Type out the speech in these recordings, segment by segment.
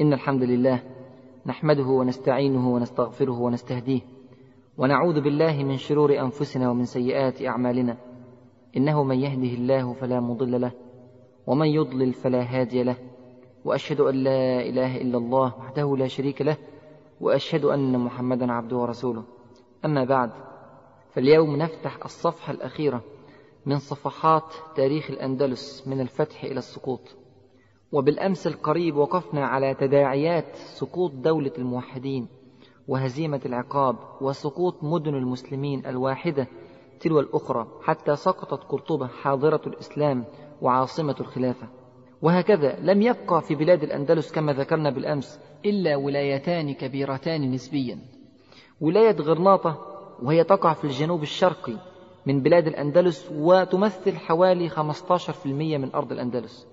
إن الحمد لله نحمده ونستعينه ونستغفره ونستهديه ونعوذ بالله من شرور أنفسنا ومن سيئات أعمالنا. إنه من يهده الله فلا مضل له ومن يضلل فلا هادي له. وأشهد أن لا إله إلا الله وحده لا شريك له وأشهد أن محمدا عبده ورسوله. أما بعد فاليوم نفتح الصفحة الأخيرة من صفحات تاريخ الأندلس من الفتح إلى السقوط. وبالأمس القريب وقفنا على تداعيات سقوط دولة الموحدين وهزيمة العقاب وسقوط مدن المسلمين الواحدة تلو الأخرى حتى سقطت قرطبة حاضرة الإسلام وعاصمة الخلافة. وهكذا لم يبقى في بلاد الأندلس كما ذكرنا بالأمس إلا ولايتان كبيرتان نسبيا. ولاية غرناطة وهي تقع في الجنوب الشرقي من بلاد الأندلس وتمثل حوالي 15% من أرض الأندلس.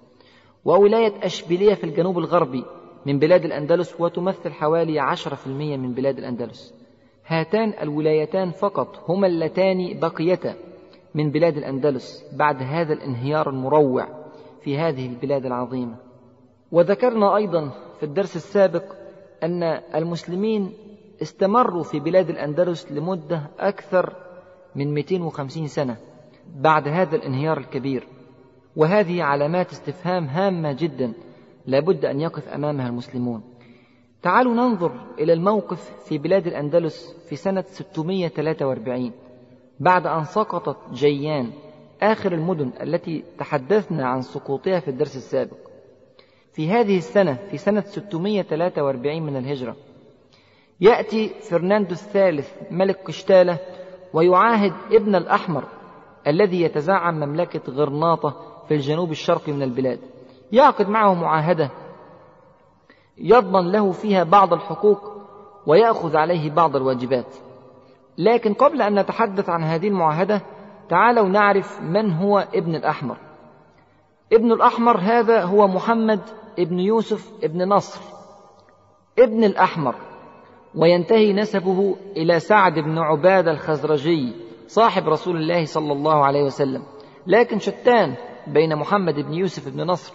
وولاية أشبيلية في الجنوب الغربي من بلاد الأندلس وتمثل حوالي 10% من بلاد الأندلس. هاتان الولايتان فقط هما اللتان بقيتا من بلاد الأندلس بعد هذا الانهيار المروع في هذه البلاد العظيمة. وذكرنا أيضا في الدرس السابق أن المسلمين استمروا في بلاد الأندلس لمدة أكثر من 250 سنة بعد هذا الانهيار الكبير. وهذه علامات استفهام هامة جدا لابد أن يقف أمامها المسلمون. تعالوا ننظر إلى الموقف في بلاد الأندلس في سنة 643 بعد أن سقطت جيان آخر المدن التي تحدثنا عن سقوطها في الدرس السابق. في هذه السنة في سنة 643 من الهجرة يأتي فرناندو الثالث ملك قشتالة ويعاهد ابن الأحمر الذي يتزعم مملكة غرناطة في الجنوب الشرقي من البلاد. يعقد معه معاهدة. يضمن له فيها بعض الحقوق ويأخذ عليه بعض الواجبات. لكن قبل أن نتحدث عن هذه المعاهدة تعالوا نعرف من هو ابن الأحمر. ابن الأحمر هذا هو محمد ابن يوسف ابن نصر. ابن الأحمر. وينتهي نسبه إلى سعد بن عبادة الخزرجي صاحب رسول الله صلى الله عليه وسلم. لكن شتان بين محمد بن يوسف بن نصر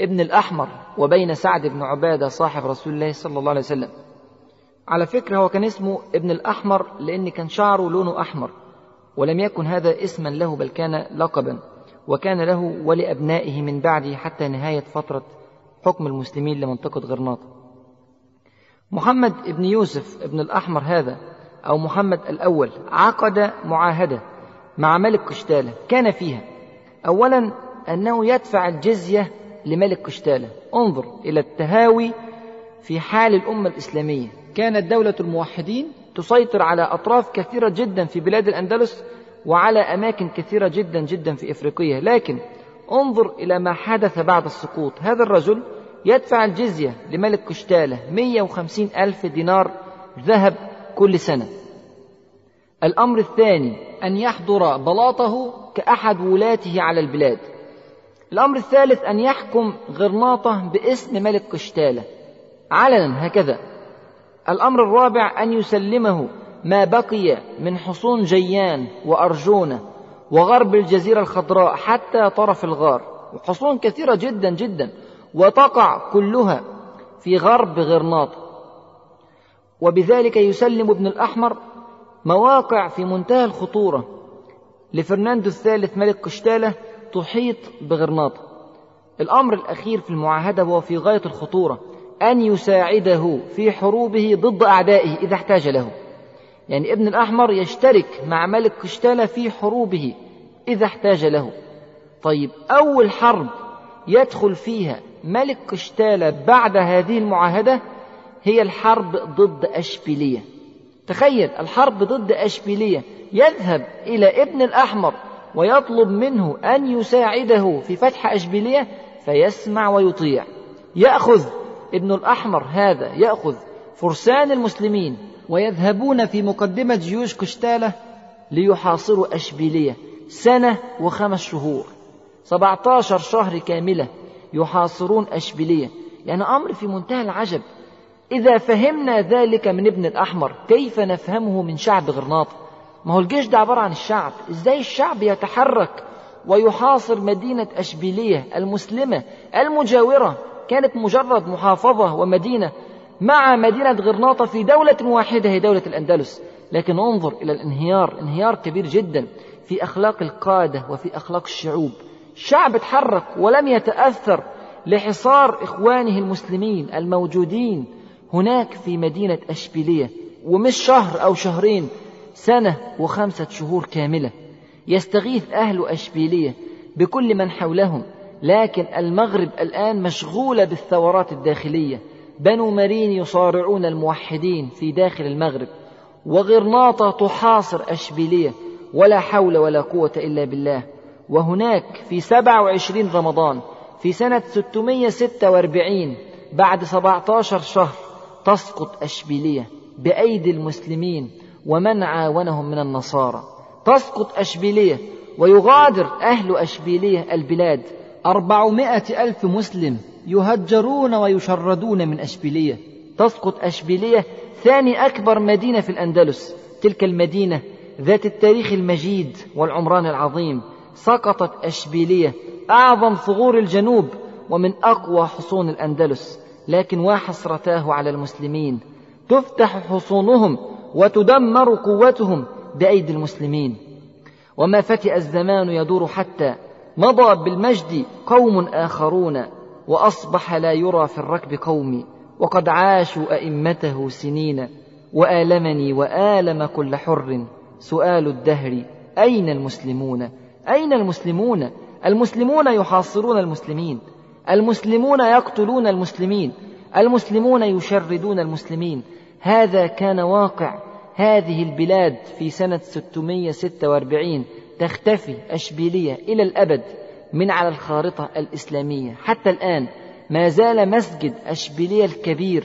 ابن الأحمر وبين سعد بن عبادة صاحب رسول الله صلى الله عليه وسلم. على فكرة هو كان اسمه ابن الأحمر لأن كان شعره لونه أحمر ولم يكن هذا اسما له بل كان لقبا وكان له ولأبنائه من بعده حتى نهاية فترة حكم المسلمين لمنطقة غرناطة. محمد بن يوسف بن الأحمر هذا أو محمد الأول عقد معاهدة مع ملك قشتالة. كان فيها أولا أنه يدفع الجزية لملك قشتالة انظر إلى التهاوي في حال الأمة الإسلامية. كانت دولة الموحدين تسيطر على أطراف كثيرة جدا في بلاد الأندلس وعلى أماكن كثيرة جدا جدا في إفريقيا. لكن انظر إلى ما حدث بعد السقوط. هذا الرجل يدفع الجزية لملك قشتالة 150 ألف دينار ذهب كل سنة. الأمر الثاني أن يحضر بلاطه كأحد ولاته على البلاد. الأمر الثالث أن يحكم غرناطة باسم ملك قشتالة. علنا هكذا. الأمر الرابع أن يسلمه ما بقي من حصون جيان وأرجونة وغرب الجزيرة الخضراء حتى طرف الغار. وحصون كثيرة جدا جدا. وتقع كلها في غرب غرناطة. وبذلك يسلم ابن الأحمر مواقع في منتهى الخطورة لفرناندو الثالث ملك قشتالة تحيط بغرناطة الأمر الأخير في المعاهدة هو في غاية الخطورة أن يساعده في حروبه ضد أعدائه إذا احتاج له. يعني ابن الأحمر يشترك مع ملك قشتالة في حروبه إذا احتاج له. طيب أول حرب يدخل فيها ملك قشتالة بعد هذه المعاهدة هي الحرب ضد أشبيلية. تخيل الحرب ضد أشبيلية يذهب إلى ابن الأحمر ويطلب منه أن يساعده في فتح أشبيلية فيسمع ويطيع. يأخذ ابن الأحمر هذا يأخذ فرسان المسلمين ويذهبون في مقدمة جيوش قشتالة ليحاصروا أشبيلية سنة وخمس شهور. 17 شهر كاملة يحاصرون أشبيلية. يعني أمر في منتهى العجب. إذا فهمنا ذلك من ابن الأحمر كيف نفهمه من شعب غرناطة؟ ما هو الجيش ده عبارة عن الشعب. إزاي الشعب يتحرك ويحاصر مدينة أشبيلية المسلمة المجاورة؟ كانت مجرد محافظة ومدينة مع مدينة غرناطة في دولة واحدة هي دولة الأندلس. لكن انظر إلى الانهيار انهيار كبير جدا في أخلاق القادة وفي أخلاق الشعوب. الشعب اتحرك ولم يتأثر لحصار إخوانه المسلمين الموجودين هناك في مدينة أشبيلية. ومش شهر أو شهرين سنة وخمسة شهور كاملة. يستغيث أهل أشبيلية بكل من حولهم لكن المغرب الآن مشغولة بالثورات الداخلية. بنو مرين يصارعون الموحدين في داخل المغرب وغرناطة تحاصر أشبيلية ولا حول ولا قوة إلا بالله. وهناك في 27 رمضان في سنة 646 بعد 17 شهر تسقط أشبيلية بأيدي المسلمين. ومن عاونهم من النصارى. تسقط أشبيلية ويغادر أهل أشبيلية البلاد. أربعمائة ألف مسلم يهجرون ويشردون من أشبيلية. تسقط أشبيلية ثاني أكبر مدينة في الأندلس. تلك المدينة ذات التاريخ المجيد والعمران العظيم. سقطت أشبيلية أعظم ثغور الجنوب ومن أقوى حصون الأندلس. لكن وحسرتاه على المسلمين. تفتح حصونهم وتدمر قوتهم بأيدي المسلمين. وما فتئ الزمان يدور حتى مضى بالمجد قوم آخرون وأصبح لا يرى في الركب قومي. وقد عاشوا أئمته سنين وآلمني وآلم كل حر. سؤال الدهر أين المسلمون؟ أين المسلمون؟ المسلمون يحاصرون المسلمين. المسلمون يقتلون المسلمين. المسلمون يشردون المسلمين. هذا كان واقع. هذه البلاد في سنة 646 تختفي أشبيلية إلى الأبد من على الخارطة الإسلامية. حتى الآن ما زال مسجد أشبيلية الكبير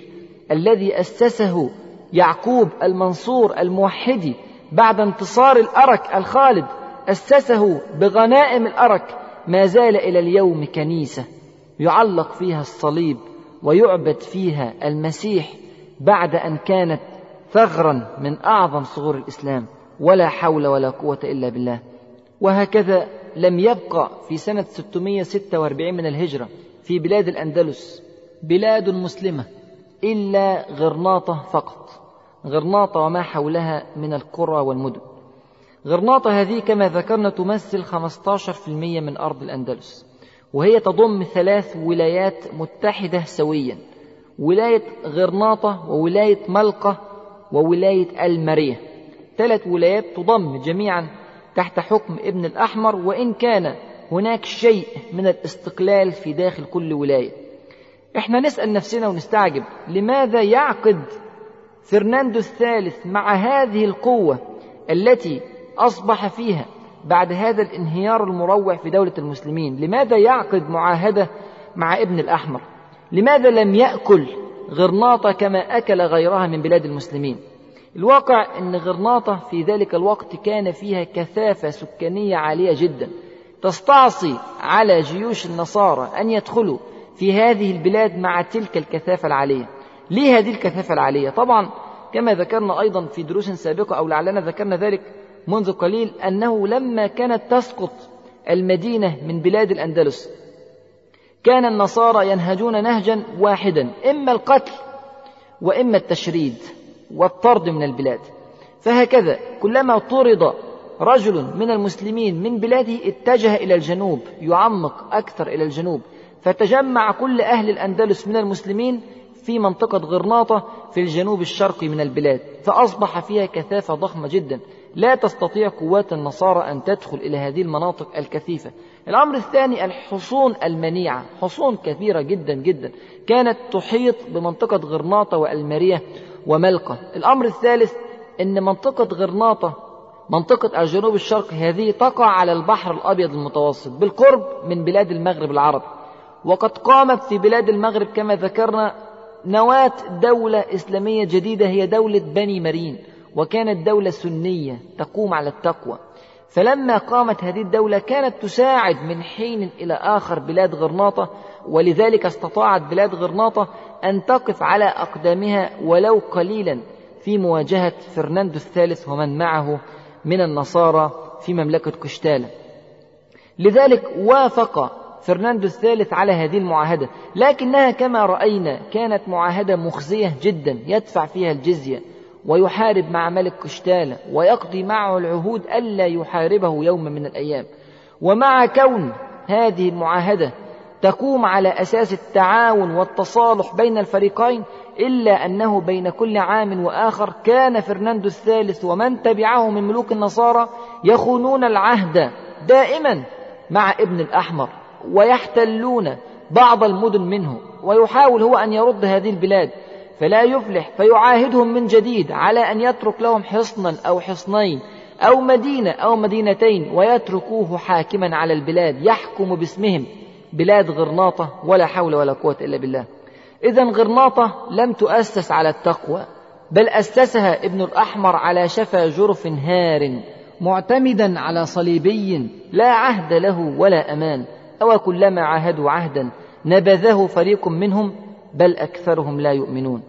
الذي أسسه يعقوب المنصور الموحدي بعد انتصار الأرك الخالد أسسه بغنائم الأرك. ما زال إلى اليوم كنيسة يعلق فيها الصليب ويعبد فيها المسيح. بعد أن كانت ثغرا من أعظم ثغور الإسلام ولا حول ولا قوة إلا بالله. وهكذا لم يبقى في سنة 646 من الهجرة في بلاد الأندلس بلاد مسلمة إلا غرناطة فقط. غرناطة وما حولها من القرى والمدن. غرناطة هذه كما ذكرنا تمثل 15% من أرض الأندلس وهي تضم ثلاث ولايات متحدة سويا. ولاية غرناطة وولاية ملقة وولاية المرية ثلاث ولايات تضم جميعا تحت حكم ابن الأحمر وإن كان هناك شيء من الاستقلال في داخل كل ولاية. إحنا نسأل نفسنا ونستعجب لماذا يعقد فرناندو الثالث مع هذه القوة التي أصبح فيها بعد هذا الانهيار المروع في دولة المسلمين؟ لماذا يعقد معاهدة مع ابن الأحمر؟ لماذا لم يأكل غرناطة كما أكل غيرها من بلاد المسلمين؟ الواقع أن غرناطة في ذلك الوقت كان فيها كثافة سكانية عالية جدا. تستعصي على جيوش النصارى أن يدخلوا في هذه البلاد مع تلك الكثافة العالية. ليه هذه الكثافة العالية؟ طبعا كما ذكرنا أيضا في دروس سابقة أو لعلنا ذكرنا ذلك منذ قليل أنه لما كانت تسقط المدينة من بلاد الأندلس كان النصارى ينهجون نهجا واحدا إما القتل وإما التشريد والطرد من البلاد. فهكذا كلما طرد رجل من المسلمين من بلاده اتجه إلى الجنوب يعمق أكثر إلى الجنوب. فتجمع كل أهل الأندلس من المسلمين في منطقة غرناطة في الجنوب الشرقي من البلاد. فأصبح فيها كثافة ضخمة جدا. لا تستطيع قوات النصارى أن تدخل إلى هذه المناطق الكثيفة. الأمر الثاني الحصون المنيعة حصون كثيرة جدا جدا كانت تحيط بمنطقة غرناطة وألمارية وملقة الأمر الثالث أن منطقة غرناطة منطقة الجنوب الشرقي هذه تقع على البحر الأبيض المتوسط بالقرب من بلاد المغرب العربي وقد قامت في بلاد المغرب كما ذكرنا نواة دولة إسلامية جديدة هي دولة بني مرين وكانت دولة سنية تقوم على التقوى. فلما قامت هذه الدولة كانت تساعد من حين إلى آخر بلاد غرناطة ولذلك استطاعت بلاد غرناطة أن تقف على أقدامها ولو قليلا في مواجهة فرناندو الثالث ومن معه من النصارى في مملكة كشتالة لذلك وافق فرناندو الثالث على هذه المعاهدة لكنها كما رأينا كانت معاهدة مخزية جدا يدفع فيها الجزية. ويحارب مع ملك كشتالة ويقضي معه العهود ألا يحاربه يوم من الأيام. ومع كون هذه المعاهدة تقوم على أساس التعاون والتصالح بين الفريقين إلا أنه بين كل عام وآخر كان فرناندو الثالث ومن تبعه من ملوك النصارى يخونون العهد دائما مع ابن الأحمر ويحتلون بعض المدن منه ويحاول هو أن يرد هذه البلاد. فلا يفلح فيعاهدهم من جديد على أن يترك لهم حصنا أو حصنين أو مدينة أو مدينتين ويتركوه حاكما على البلاد يحكم باسمهم. بلاد غرناطة ولا حول ولا قوة إلا بالله. إذا غرناطة لم تؤسس على التقوى بل أسسها ابن الأحمر على شفا جرف هار معتمدا على صليبي لا عهد له ولا أمان. أو كلما عاهدوا عهدا نبذه فريق منهم بل أكثرهم لا يؤمنون.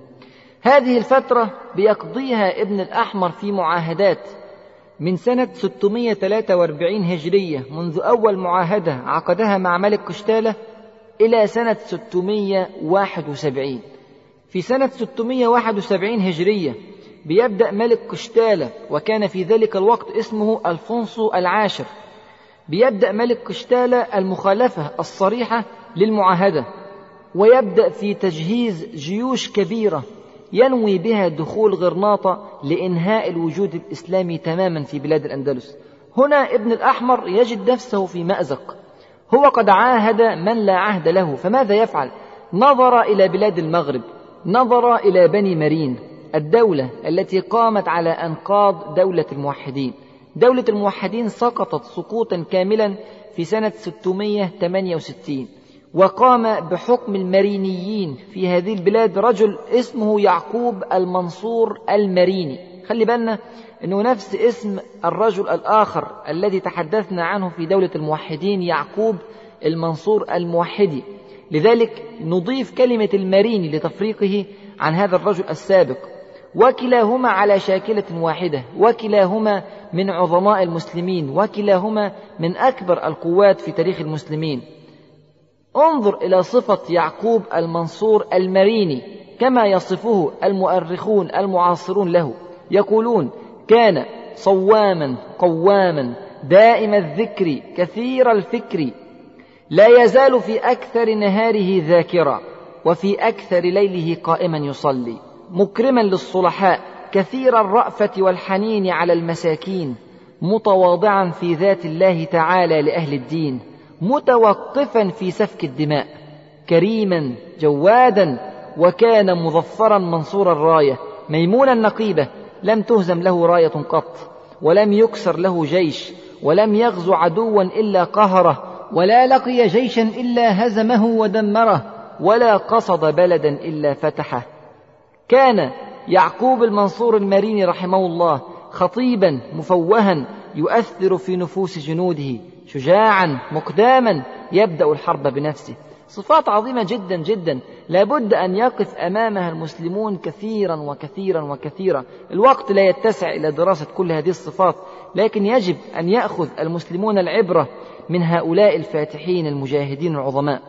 هذه الفترة بيقضيها ابن الأحمر في معاهدات. من سنة 643 هجرية منذ أول معاهدة عقدها مع ملك قشتالة إلى سنة 671 في سنة 671 هجرية بيبدأ ملك قشتالة وكان في ذلك الوقت اسمه ألفونسو العاشر. بيبدأ ملك قشتالة المخالفة الصريحة للمعاهدة. ويبدأ في تجهيز جيوش كبيرة ينوي بها دخول غرناطة لإنهاء الوجود الإسلامي تماما في بلاد الأندلس. هنا ابن الأحمر يجد نفسه في مأزق. هو قد عاهد من لا عهد له فماذا يفعل؟ نظر إلى بلاد المغرب نظر إلى بني مرين الدولة التي قامت على أنقاض دولة الموحدين. دولة الموحدين سقطت سقوطا كاملا في سنة 668 وقام بحكم المرينيين في هذه البلاد رجل اسمه يعقوب المنصور المريني. خلي بالنا إنه نفس اسم الرجل الآخر الذي تحدثنا عنه في دولة الموحدين يعقوب المنصور الموحدي. لذلك نضيف كلمة المريني لتفريقه عن هذا الرجل السابق. وكلاهما على شاكلة واحدة وكلاهما من عظماء المسلمين وكلاهما من أكبر القوات في تاريخ المسلمين. انظر إلى صفة يعقوب المنصور المريني كما يصفه المؤرخون المعاصرون له. يقولون كان صواما قواما دائم الذكر كثير الفكر لا يزال في أكثر نهاره ذاكرا وفي أكثر ليله قائما يصلي. مكرما للصلحاء كثير الرأفة والحنين على المساكين متواضعا في ذات الله تعالى لأهل الدين. متوقفا في سفك الدماء كريما جوادا وكان مظفرا منصور الراية ميمون النقيبة لم تهزم له راية قط ولم يكسر له جيش ولم يغزو عدوا إلا قهره ولا لقي جيشا إلا هزمه ودمره ولا قصد بلدا إلا فتحه. كان يعقوب المنصور المريني رحمه الله خطيبا مفوها يؤثر في نفوس جنوده شجاعا مقداما يبدأ الحرب بنفسه. صفات عظيمة جدا جدا. لابد أن يقف أمامها المسلمون كثيرا وكثيرا وكثيرا. الوقت لا يتسع إلى دراسة كل هذه الصفات لكن يجب أن يأخذ المسلمون العبرة من هؤلاء الفاتحين المجاهدين العظماء.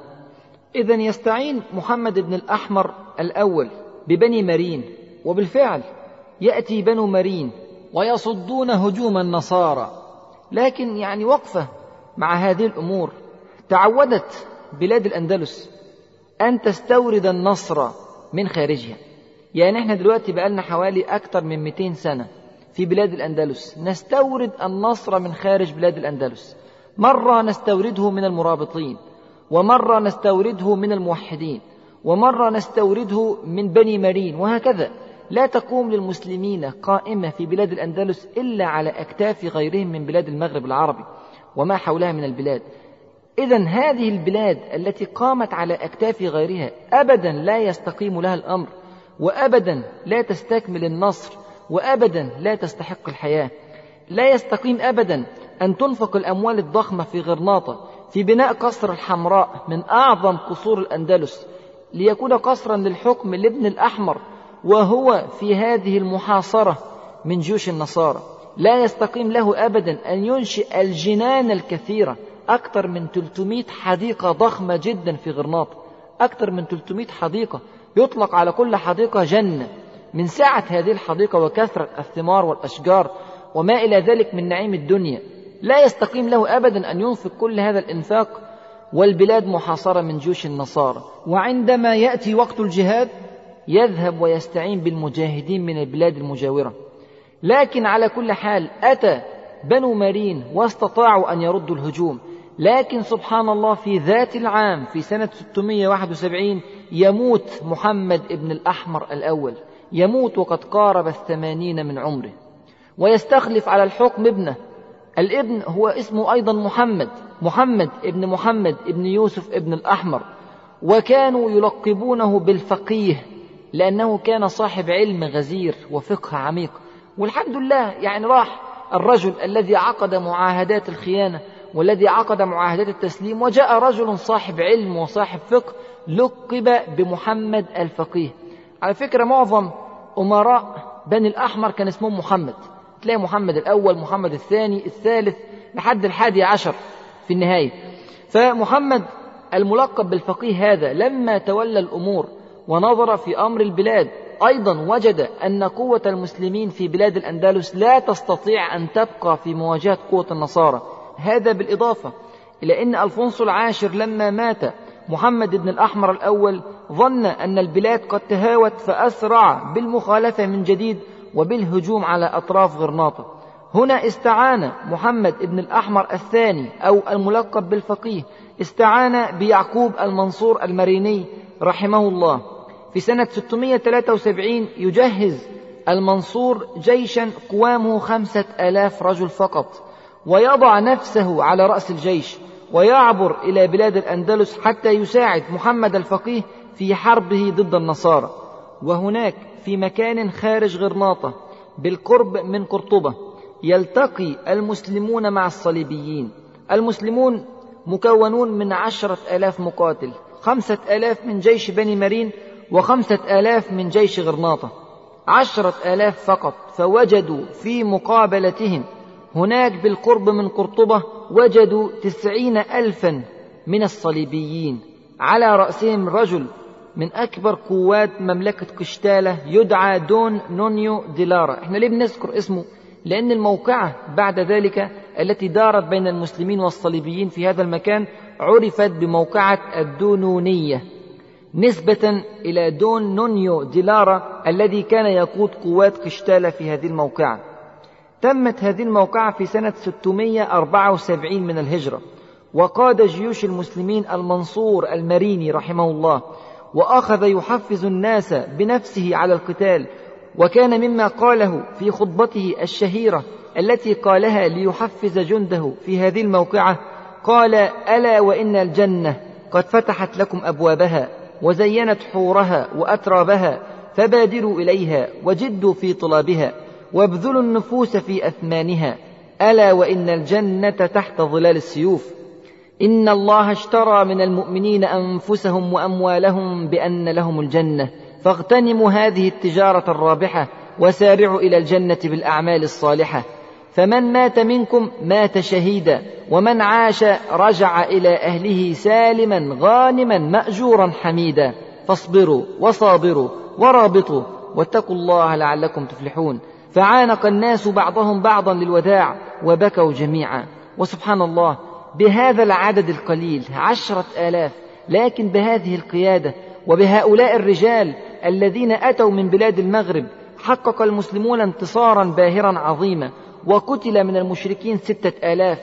اذا يستعين محمد بن الأحمر الأول ببني مرين وبالفعل يأتي بنو مرين ويصدون هجوم النصارى. لكن يعني وقفة مع هذه الأمور. تعودت بلاد الأندلس أن تستورد النصر من خارجها. يعني إحنا دلوقتي بقالنا حوالي أكثر من 200 سنة في بلاد الأندلس. نستورد النصر من خارج بلاد الأندلس. مرة نستورده من المرابطين ومرة نستورده من الموحدين ومرة نستورده من بني مرين وهكذا. لا تقوم للمسلمين قائمة في بلاد الأندلس إلا على أكتاف غيرهم من بلاد المغرب العربي. وما حولها من البلاد. إذا هذه البلاد التي قامت على أكتاف غيرها أبدا لا يستقيم لها الأمر وأبدا لا تستكمل النصر وأبدا لا تستحق الحياة. لا يستقيم أبدا أن تنفق الأموال الضخمة في غرناطة في بناء قصر الحمراء من أعظم قصور الأندلس ليكون قصرا للحكم لابن الأحمر وهو في هذه المحاصرة من جيوش النصارى. لا يستقيم له ابدا أن ينشئ الجنان الكثيرة أكثر من 300 حديقة ضخمة جدا في غرناطة أكثر من 300 حديقة. يطلق على كل حديقة جنة. من سعة هذه الحديقة وكثرة الثمار والأشجار وما إلى ذلك من نعيم الدنيا. لا يستقيم له أبدا أن ينفق كل هذا الإنفاق والبلاد محاصرة من جيوش النصارى. وعندما يأتي وقت الجهاد يذهب ويستعين بالمجاهدين من البلاد المجاورة. لكن على كل حال أتى بنو مارين واستطاعوا أن يردوا الهجوم. لكن سبحان الله في ذات العام في سنة 671 يموت محمد ابن الأحمر الأول. يموت وقد قارب الثمانين من عمره. ويستخلف على الحكم ابنه. الابن هو اسمه أيضا محمد. محمد ابن محمد ابن يوسف ابن الأحمر. وكانوا يلقبونه بالفقيه لأنه كان صاحب علم غزير وفقه عميق. والحمد لله يعني راح الرجل الذي عقد معاهدات الخيانة والذي عقد معاهدات التسليم وجاء رجل صاحب علم وصاحب فقه لقب بمحمد الفقيه. على فكرة معظم أمراء بني الأحمر كان اسمهم محمد. تلاقي محمد الأول محمد الثاني الثالث لحد الحادي عشر في النهاية. فمحمد الملقب بالفقيه هذا لما تولى الأمور ونظر في أمر البلاد أيضا وجد أن قوة المسلمين في بلاد الأندلس لا تستطيع أن تبقى في مواجهة قوة النصارى. هذا بالإضافة إلى أن ألفونسو العاشر لما مات محمد بن الأحمر الأول ظن أن البلاد قد تهاوت فأسرع بالمخالفة من جديد وبالهجوم على أطراف غرناطة. هنا استعان محمد بن الأحمر الثاني أو الملقب بالفقيه استعان بيعقوب المنصور المريني رحمه الله. في سنة 673 يجهز المنصور جيشا قوامه خمسة آلاف رجل فقط ويضع نفسه على رأس الجيش ويعبر إلى بلاد الأندلس حتى يساعد محمد الفقيه في حربه ضد النصارى. وهناك في مكان خارج غرناطة بالقرب من قرطبة يلتقي المسلمون مع الصليبيين. المسلمون مكونون من عشرة آلاف مقاتل خمسة آلاف من جيش بني مرين وخمسة آلاف من جيش غرناطة عشرة آلاف فقط فوجدوا في مقابلتهم هناك بالقرب من قرطبة وجدوا تسعين ألفا من الصليبيين على رأسهم رجل من أكبر قوات مملكة قشتالة يدعى دون نونيو ديلارا. إحنا ليه بنذكر اسمه؟ لأن الموقعة بعد ذلك التي دارت بين المسلمين والصليبيين في هذا المكان عرفت بموقعة الدونونية. نسبة إلى دون نونيو ديلارا الذي كان يقود قوات قشتالة في هذه الموقعة. تمت هذه الموقعة في سنة 674 من الهجرة. وقاد جيوش المسلمين المنصور المريني رحمه الله وأخذ يحفز الناس بنفسه على القتال. وكان مما قاله في خطبته الشهيرة التي قالها ليحفز جنده في هذه الموقعة قال ألا وإن الجنة قد فتحت لكم أبوابها. وزينت حورها وأترابها فبادروا إليها وجدوا في طلابها وابذلوا النفوس في أثمانها. ألا وإن الجنة تحت ظلال السيوف. إن الله اشترى من المؤمنين أنفسهم وأموالهم بأن لهم الجنة. فاغتنموا هذه التجارة الرابحة وسارعوا إلى الجنة بالأعمال الصالحة. فمن مات منكم مات شهيدا ومن عاش رجع إلى أهله سالما غانما مأجورا حميدا. فاصبروا وصابروا ورابطوا واتقوا الله لعلكم تفلحون. فعانق الناس بعضهم بعضا للوداع وبكوا جميعا. وسبحان الله بهذا العدد القليل عشرة آلاف لكن بهذه القيادة وبهؤلاء الرجال الذين أتوا من بلاد المغرب حقق المسلمون انتصارا باهرا عظيما. وقتل من المشركين ستة آلاف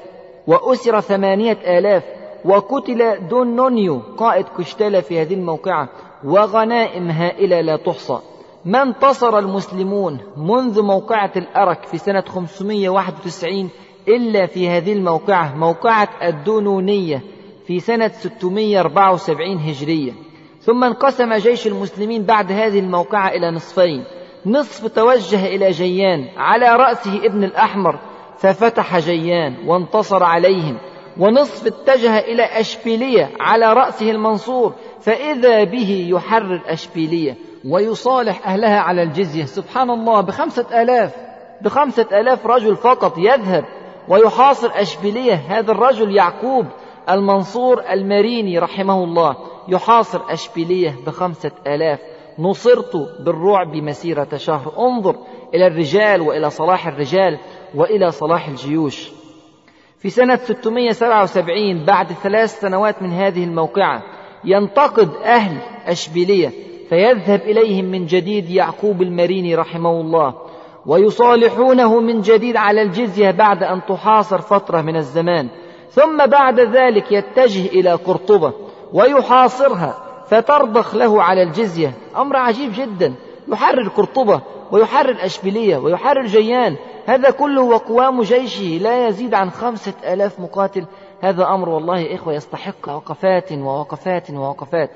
وأسر ثمانية آلاف وقتل دون نونيو قائد كشتالة في هذه الموقعة وغنائم هائلة لا تحصى. ما انتصر المسلمون منذ موقعة الأرك في سنة 591 إلا في هذه الموقعة موقعة الدونونية في سنة 674 هجرية. ثم انقسم جيش المسلمين بعد هذه الموقعة إلى نصفين. نصف توجه إلى جيان على رأسه ابن الأحمر ففتح جيان وانتصر عليهم ونصف اتجه إلى أشبيلية على رأسه المنصور فإذا به يحرر أشبيلية ويصالح أهلها على الجزية. سبحان الله بخمسة آلاف بخمسة آلاف رجل فقط يذهب ويحاصر أشبيلية. هذا الرجل يعقوب المنصور المريني رحمه الله يحاصر أشبيلية بخمسة آلاف نصرت بالرعب مسيرة شهر انظر إلى الرجال وإلى صلاح الرجال وإلى صلاح الجيوش. في سنة 677 بعد ثلاث سنوات من هذه الموقعة ينتقد أهل أشبيلية فيذهب إليهم من جديد يعقوب المريني رحمه الله ويصالحونه من جديد على الجزية بعد أن تحاصر فترة من الزمان. ثم بعد ذلك يتجه إلى قرطبة ويحاصرها فترضخ له على الجزية. أمر عجيب جدا. يحرر قرطبة ويحرر أشبيلية ويحرر جيان. هذا كله وقوام جيشه. لا يزيد عن خمسة آلاف مقاتل. هذا أمر والله إخوة يستحق وقفات ووقفات ووقفات.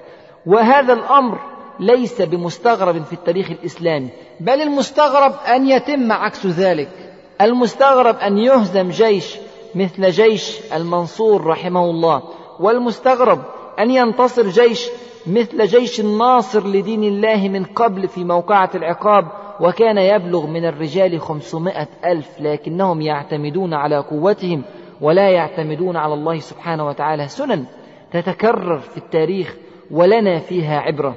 وهذا الأمر ليس بمستغرب في التاريخ الإسلامي بل المستغرب أن يتم عكس ذلك. المستغرب أن يهزم جيش مثل جيش المنصور رحمه الله والمستغرب أن ينتصر جيش مثل جيش الناصر لدين الله من قبل في موقعة العقاب وكان يبلغ من الرجال خمسمائة ألف لكنهم يعتمدون على قوتهم ولا يعتمدون على الله سبحانه وتعالى. سنن تتكرر في التاريخ ولنا فيها عبرة.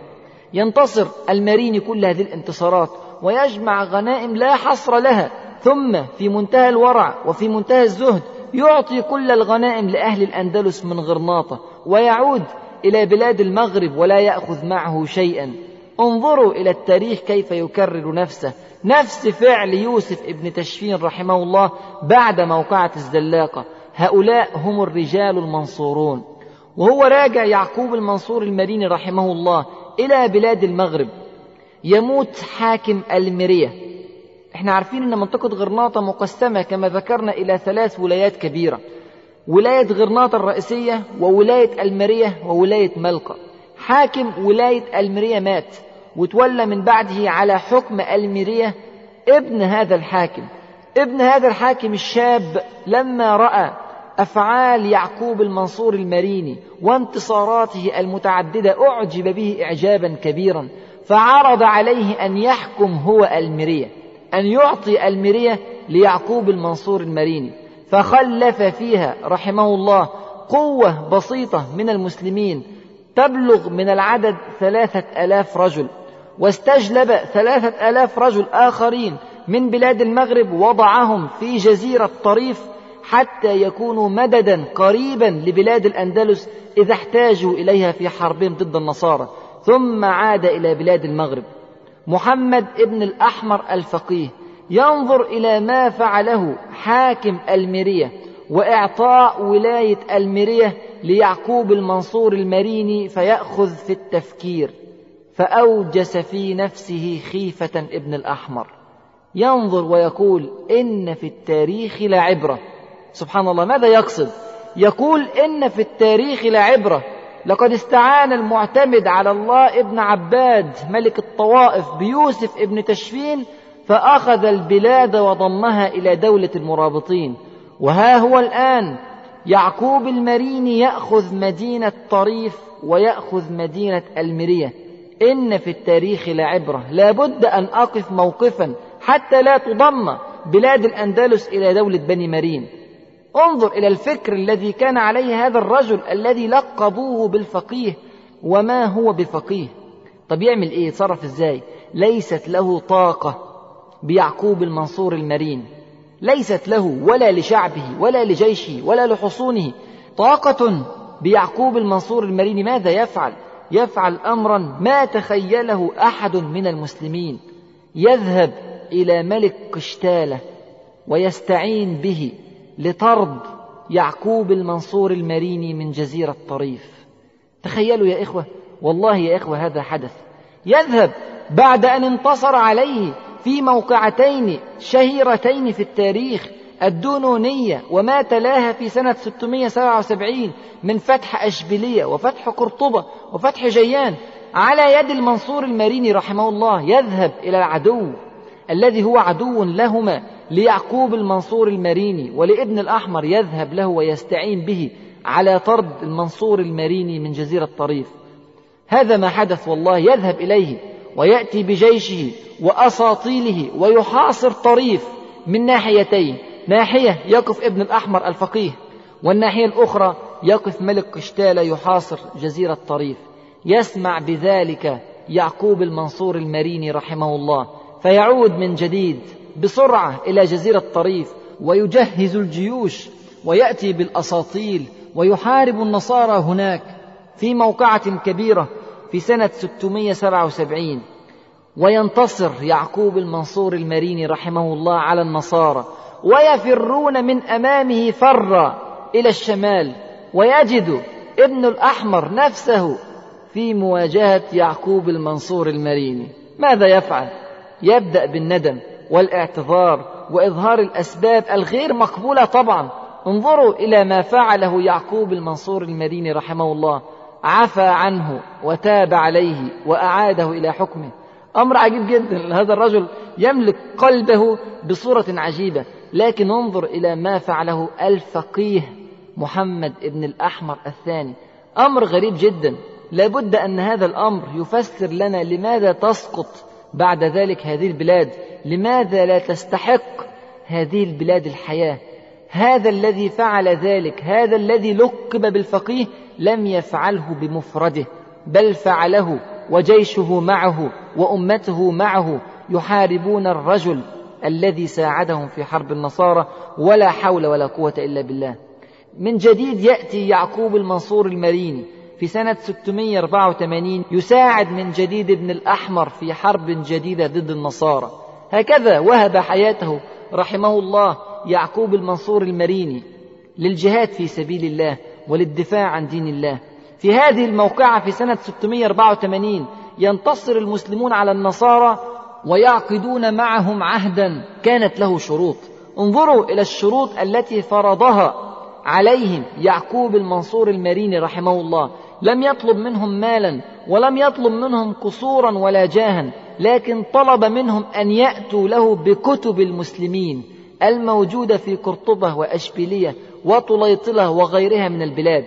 ينتصر المرين كل هذه الانتصارات ويجمع غنائم لا حصر لها ثم في منتهى الورع وفي منتهى الزهد يعطي كل الغنائم لأهل الأندلس من غرناطة ويعود إلى بلاد المغرب ولا يأخذ معه شيئا. انظروا إلى التاريخ كيف يكرر نفسه. نفس فعل يوسف ابن تشفين رحمه الله بعد موقعة الزلاقة. هؤلاء هم الرجال المنصورون. وهو راجع يعقوب المنصور المديني رحمه الله إلى بلاد المغرب. يموت حاكم المرية. إحنا عارفين إن منطقة غرناطة مقسمة كما ذكرنا إلى ثلاث ولايات كبيرة. ولاية غرناطة الرئيسية وولاية المرية وولاية ملقا. حاكم ولاية المرية مات وتولى من بعده على حكم المرية ابن هذا الحاكم. ابن هذا الحاكم الشاب لما رأى أفعال يعقوب المنصور المريني وانتصاراته المتعددة أعجب به إعجابا كبيرا. فعرض عليه أن يحكم هو المرية أن يعطي المرية ليعقوب المنصور المريني. فخلف فيها رحمه الله قوة بسيطة من المسلمين تبلغ من العدد ثلاثة ألاف رجل واستجلب ثلاثة ألاف رجل آخرين من بلاد المغرب وضعهم في جزيرة طريف حتى يكونوا مددا قريبا لبلاد الأندلس إذا احتاجوا إليها في حربهم ضد النصارى. ثم عاد إلى بلاد المغرب. محمد ابن الأحمر الفقيه. ينظر إلى ما فعله حاكم المرية وإعطاء ولاية المرية ليعقوب المنصور المريني فيأخذ في التفكير فأوجس في نفسه خيفة ابن الأحمر. ينظر ويقول إن في التاريخ لعبرة. سبحان الله ماذا يقصد؟ يقول إن في التاريخ لعبرة. لقد استعان المعتمد على الله ابن عباد ملك الطوائف بيوسف ابن تشفين فأخذ البلاد وضمها إلى دولة المرابطين. وها هو الآن. يعقوب المريني يأخذ مدينة طريف ويأخذ مدينة المرية. إن في التاريخ لعبرة. لا بد أن أقف موقفا حتى لا تضم بلاد الأندلس إلى دولة بني مرين. انظر إلى الفكر الذي كان عليه هذا الرجل الذي لقبوه بالفقيه. وما هو بفقيه؟ طب يعمل إيه؟ يتصرف إزاي؟ ليست له طاقة. بيعقوب المنصور المرين. ليست له ولا لشعبه ولا لجيشه ولا لحصونه. طاقة بيعقوب المنصور المرين ماذا يفعل؟ يفعل أمرا ما تخيله أحد من المسلمين. يذهب إلى ملك قشتالة ويستعين به لطرد يعقوب المنصور المريني من جزيرة طريف. تخيلوا يا إخوة والله يا إخوة هذا حدث. يذهب بعد أن انتصر عليه في موقعتين شهيرتين في التاريخ الدونونية وما تلاها في سنة 677 من فتح أشبيلية وفتح قرطبة وفتح جيان على يد المنصور المريني رحمه الله يذهب إلى العدو الذي هو عدو لهما ليعقوب المنصور المريني ولابن الأحمر يذهب له ويستعين به على طرد المنصور المريني من جزيرة طريف. هذا ما حدث والله يذهب إليه ويأتي بجيشه وأساطيله ويحاصر طريف من ناحيتين. ناحية يقف ابن الأحمر الفقيه والناحية الأخرى يقف ملك قشتالة يحاصر جزيرة طريف يسمع بذلك يعقوب المنصور المريني رحمه الله فيعود من جديد بسرعة إلى جزيرة طريف ويجهز الجيوش ويأتي بالأساطيل ويحارب النصارى هناك في موقعة كبيرة في سنة 677 وينتصر يعقوب المنصور المريني رحمه الله على النصارى ويفرون من أمامه فرا إلى الشمال ويجد ابن الأحمر نفسه في مواجهة يعقوب المنصور المريني. ماذا يفعل؟ يبدأ بالندم والاعتذار وإظهار الأسباب الغير مقبولة طبعا. انظروا إلى ما فعله يعقوب المنصور المديني رحمه الله. عفى عنه وتاب عليه وأعاده إلى حكمه. أمر عجيب جدا. هذا الرجل يملك قلبه بصورة عجيبة. لكن انظر إلى ما فعله الفقيه محمد ابن الأحمر الثاني. أمر غريب جدا. لابد أن هذا الأمر يفسر لنا لماذا تسقط بعد ذلك هذه البلاد. لماذا لا تستحق هذه البلاد الحياة؟ هذا الذي فعل ذلك هذا الذي لقب بالفقيه لم يفعله بمفرده بل فعله وجيشه معه وأمته معه يحاربون الرجل الذي ساعدهم في حرب النصارى ولا حول ولا قوة إلا بالله. من جديد يأتي يعقوب المنصور المريني في سنة 684 يساعد من جديد ابن الأحمر في حرب جديدة ضد النصارى. هكذا وهب حياته رحمه الله يعقوب المنصور المريني للجهاد في سبيل الله. وللدفاع عن دين الله. في هذه الموقعة في سنة 684 ينتصر المسلمون على النصارى ويعقدون معهم عهدا. كانت له شروط. انظروا إلى الشروط التي فرضها عليهم يعقوب المنصور المريني رحمه الله. لم يطلب منهم مالا ولم يطلب منهم قصورا ولا جاها لكن طلب منهم أن يأتوا له بكتب المسلمين الموجودة في قرطبة وأشبيلية. وطليطلة وغيرها من البلاد.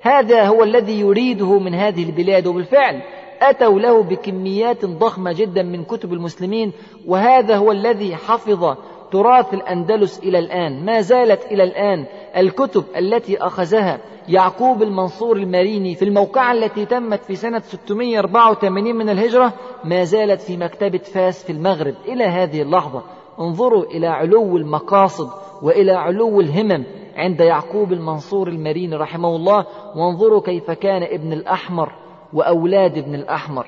هذا هو الذي يريده من هذه البلاد وبالفعل أتوا له بكميات ضخمة جدا من كتب المسلمين وهذا هو الذي حفظ تراث الأندلس إلى الآن. ما زالت إلى الآن الكتب التي أخذها يعقوب المنصور المريني في الموقعة التي تمت في سنة 684 من الهجرة ما زالت في مكتبة فاس في المغرب. إلى هذه اللحظة انظروا إلى علو المقاصد وإلى علو الهمم عند يعقوب المنصور المريني رحمه الله وانظروا كيف كان ابن الأحمر وأولاد ابن الأحمر.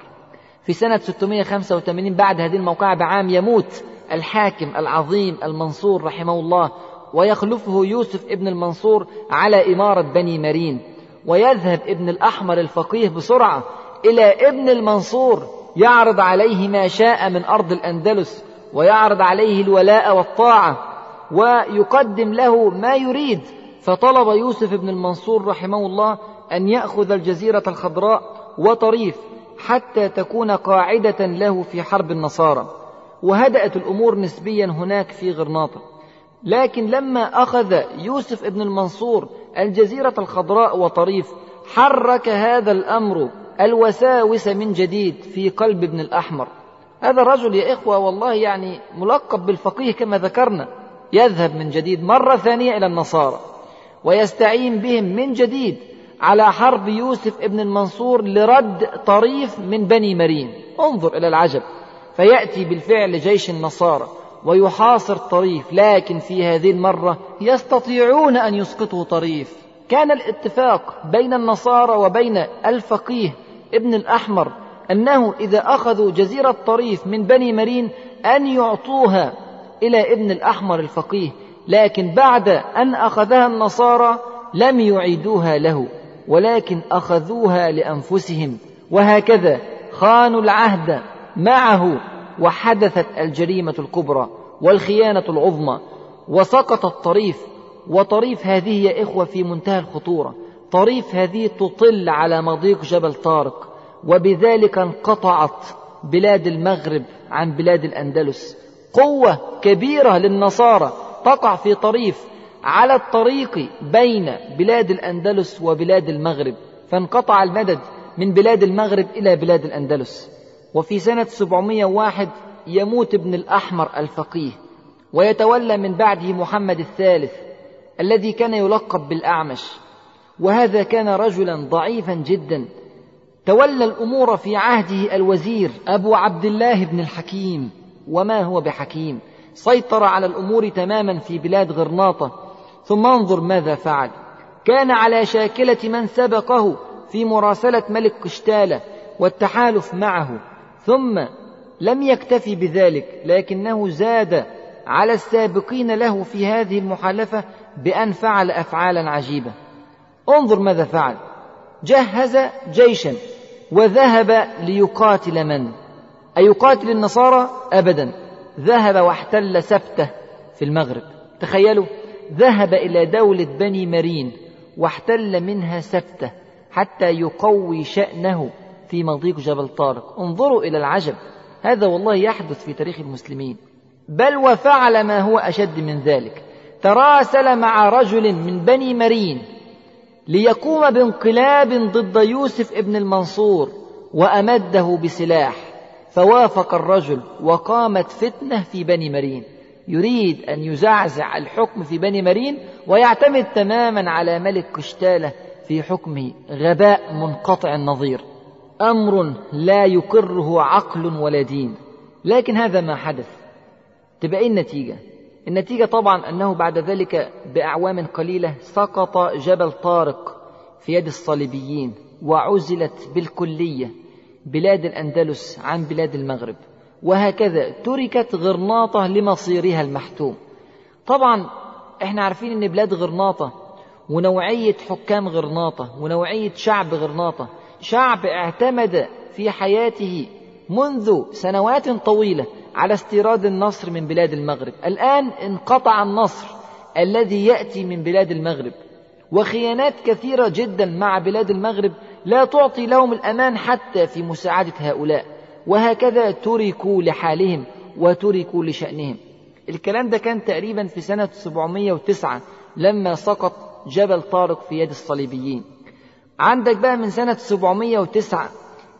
في سنة 685 بعد هذه الموقعة بعام يموت الحاكم العظيم المنصور رحمه الله ويخلفه يوسف ابن المنصور على إمارة بني مرين ويذهب ابن الأحمر الفقيه بسرعة إلى ابن المنصور يعرض عليه ما شاء من أرض الأندلس ويعرض عليه الولاء والطاعة ويقدم له ما يريد. فطلب يوسف بن المنصور رحمه الله أن يأخذ الجزيرة الخضراء وطريف حتى تكون قاعدة له في حرب النصارى. وهدأت الأمور نسبيا هناك في غرناطة. لكن لما أخذ يوسف ابن المنصور الجزيرة الخضراء وطريف حرك هذا الأمر الوساوس من جديد في قلب ابن الأحمر. هذا الرجل يا إخوة والله يعني ملقب بالفقيه كما ذكرنا يذهب من جديد مرة ثانية إلى النصارى ويستعين بهم من جديد على حرب يوسف ابن المنصور لرد طريف من بني مرين انظر إلى العجب فيأتي بالفعل جيش النصارى ويحاصر طريف لكن في هذه المرة يستطيعون أن يسقطوا طريف. كان الاتفاق بين النصارى وبين الفقيه ابن الأحمر أنه إذا أخذوا جزيرة طريف من بني مرين أن يعطوها إلى ابن الأحمر الفقيه لكن بعد أن أخذها النصارى لم يعيدوها له ولكن أخذوها لأنفسهم. وهكذا خانوا العهد معه وحدثت الجريمة الكبرى والخيانة العظمى وسقط الطريف. وطريف هذه يا إخوة في منتهى الخطورة. طريف هذه تطل على مضيق جبل طارق. وبذلك انقطعت بلاد المغرب عن بلاد الأندلس. قوة كبيرة للنصارى تقع في طريف على الطريق بين بلاد الأندلس وبلاد المغرب فانقطع المدد من بلاد المغرب إلى بلاد الأندلس. وفي سنة 701 يموت ابن الأحمر الفقيه ويتولى من بعده محمد الثالث الذي كان يلقب بالأعمش. وهذا كان رجلا ضعيفا جدا تولى الأمور في عهده الوزير أبو عبد الله بن الحكيم. وما هو بحكيم؟ سيطر على الأمور تماما في بلاد غرناطة. ثم انظر ماذا فعل. كان على شاكلة من سبقه في مراسلة ملك قشتالة والتحالف معه. ثم لم يكتفي بذلك لكنه زاد على السابقين له في هذه المحالفة بأن فعل أفعالا عجيبة. انظر ماذا فعل. جهز جيشا وذهب ليقاتل من؟ أيقاتل النصارى؟ أبدا. ذهب واحتل سبته في المغرب. تخيلوا ذهب إلى دولة بني مرين واحتل منها سبته حتى يقوي شأنه في مضيق جبل طارق. انظروا إلى العجب. هذا والله يحدث في تاريخ المسلمين. بل وفعل ما هو أشد من ذلك. تراسل مع رجل من بني مرين ليقوم بانقلاب ضد يوسف ابن المنصور وأمده بسلاح. فوافق الرجل وقامت فتنة في بني مرين. يريد أن يزعزع الحكم في بني مرين ويعتمد تماما على ملك قشتالة في حكمه غباء منقطع النظير. أمر لا يقره عقل ولا دين. لكن هذا ما حدث. تبقى إيه النتيجة؟ النتيجة طبعا أنه بعد ذلك بأعوام قليلة سقط جبل طارق في يد الصليبيين وعزلت بالكلية بلاد الأندلس عن بلاد المغرب. وهكذا تركت غرناطة لمصيرها المحتوم. طبعا إحنا عارفين إن بلاد غرناطة ونوعية حكام غرناطة ونوعية شعب غرناطة. شعب اعتمد في حياته منذ سنوات طويلة على استيراد النصر من بلاد المغرب. الآن انقطع النصر الذي يأتي من بلاد المغرب. وخيانات كثيرة جدا مع بلاد المغرب لا تعطي لهم الأمان حتى في مساعدة هؤلاء. وهكذا تركوا لحالهم وتركوا لشأنهم. الكلام ده كان تقريبا في سنة 709 لما سقط جبل طارق في يد الصليبيين. عندك بقى من سنة 709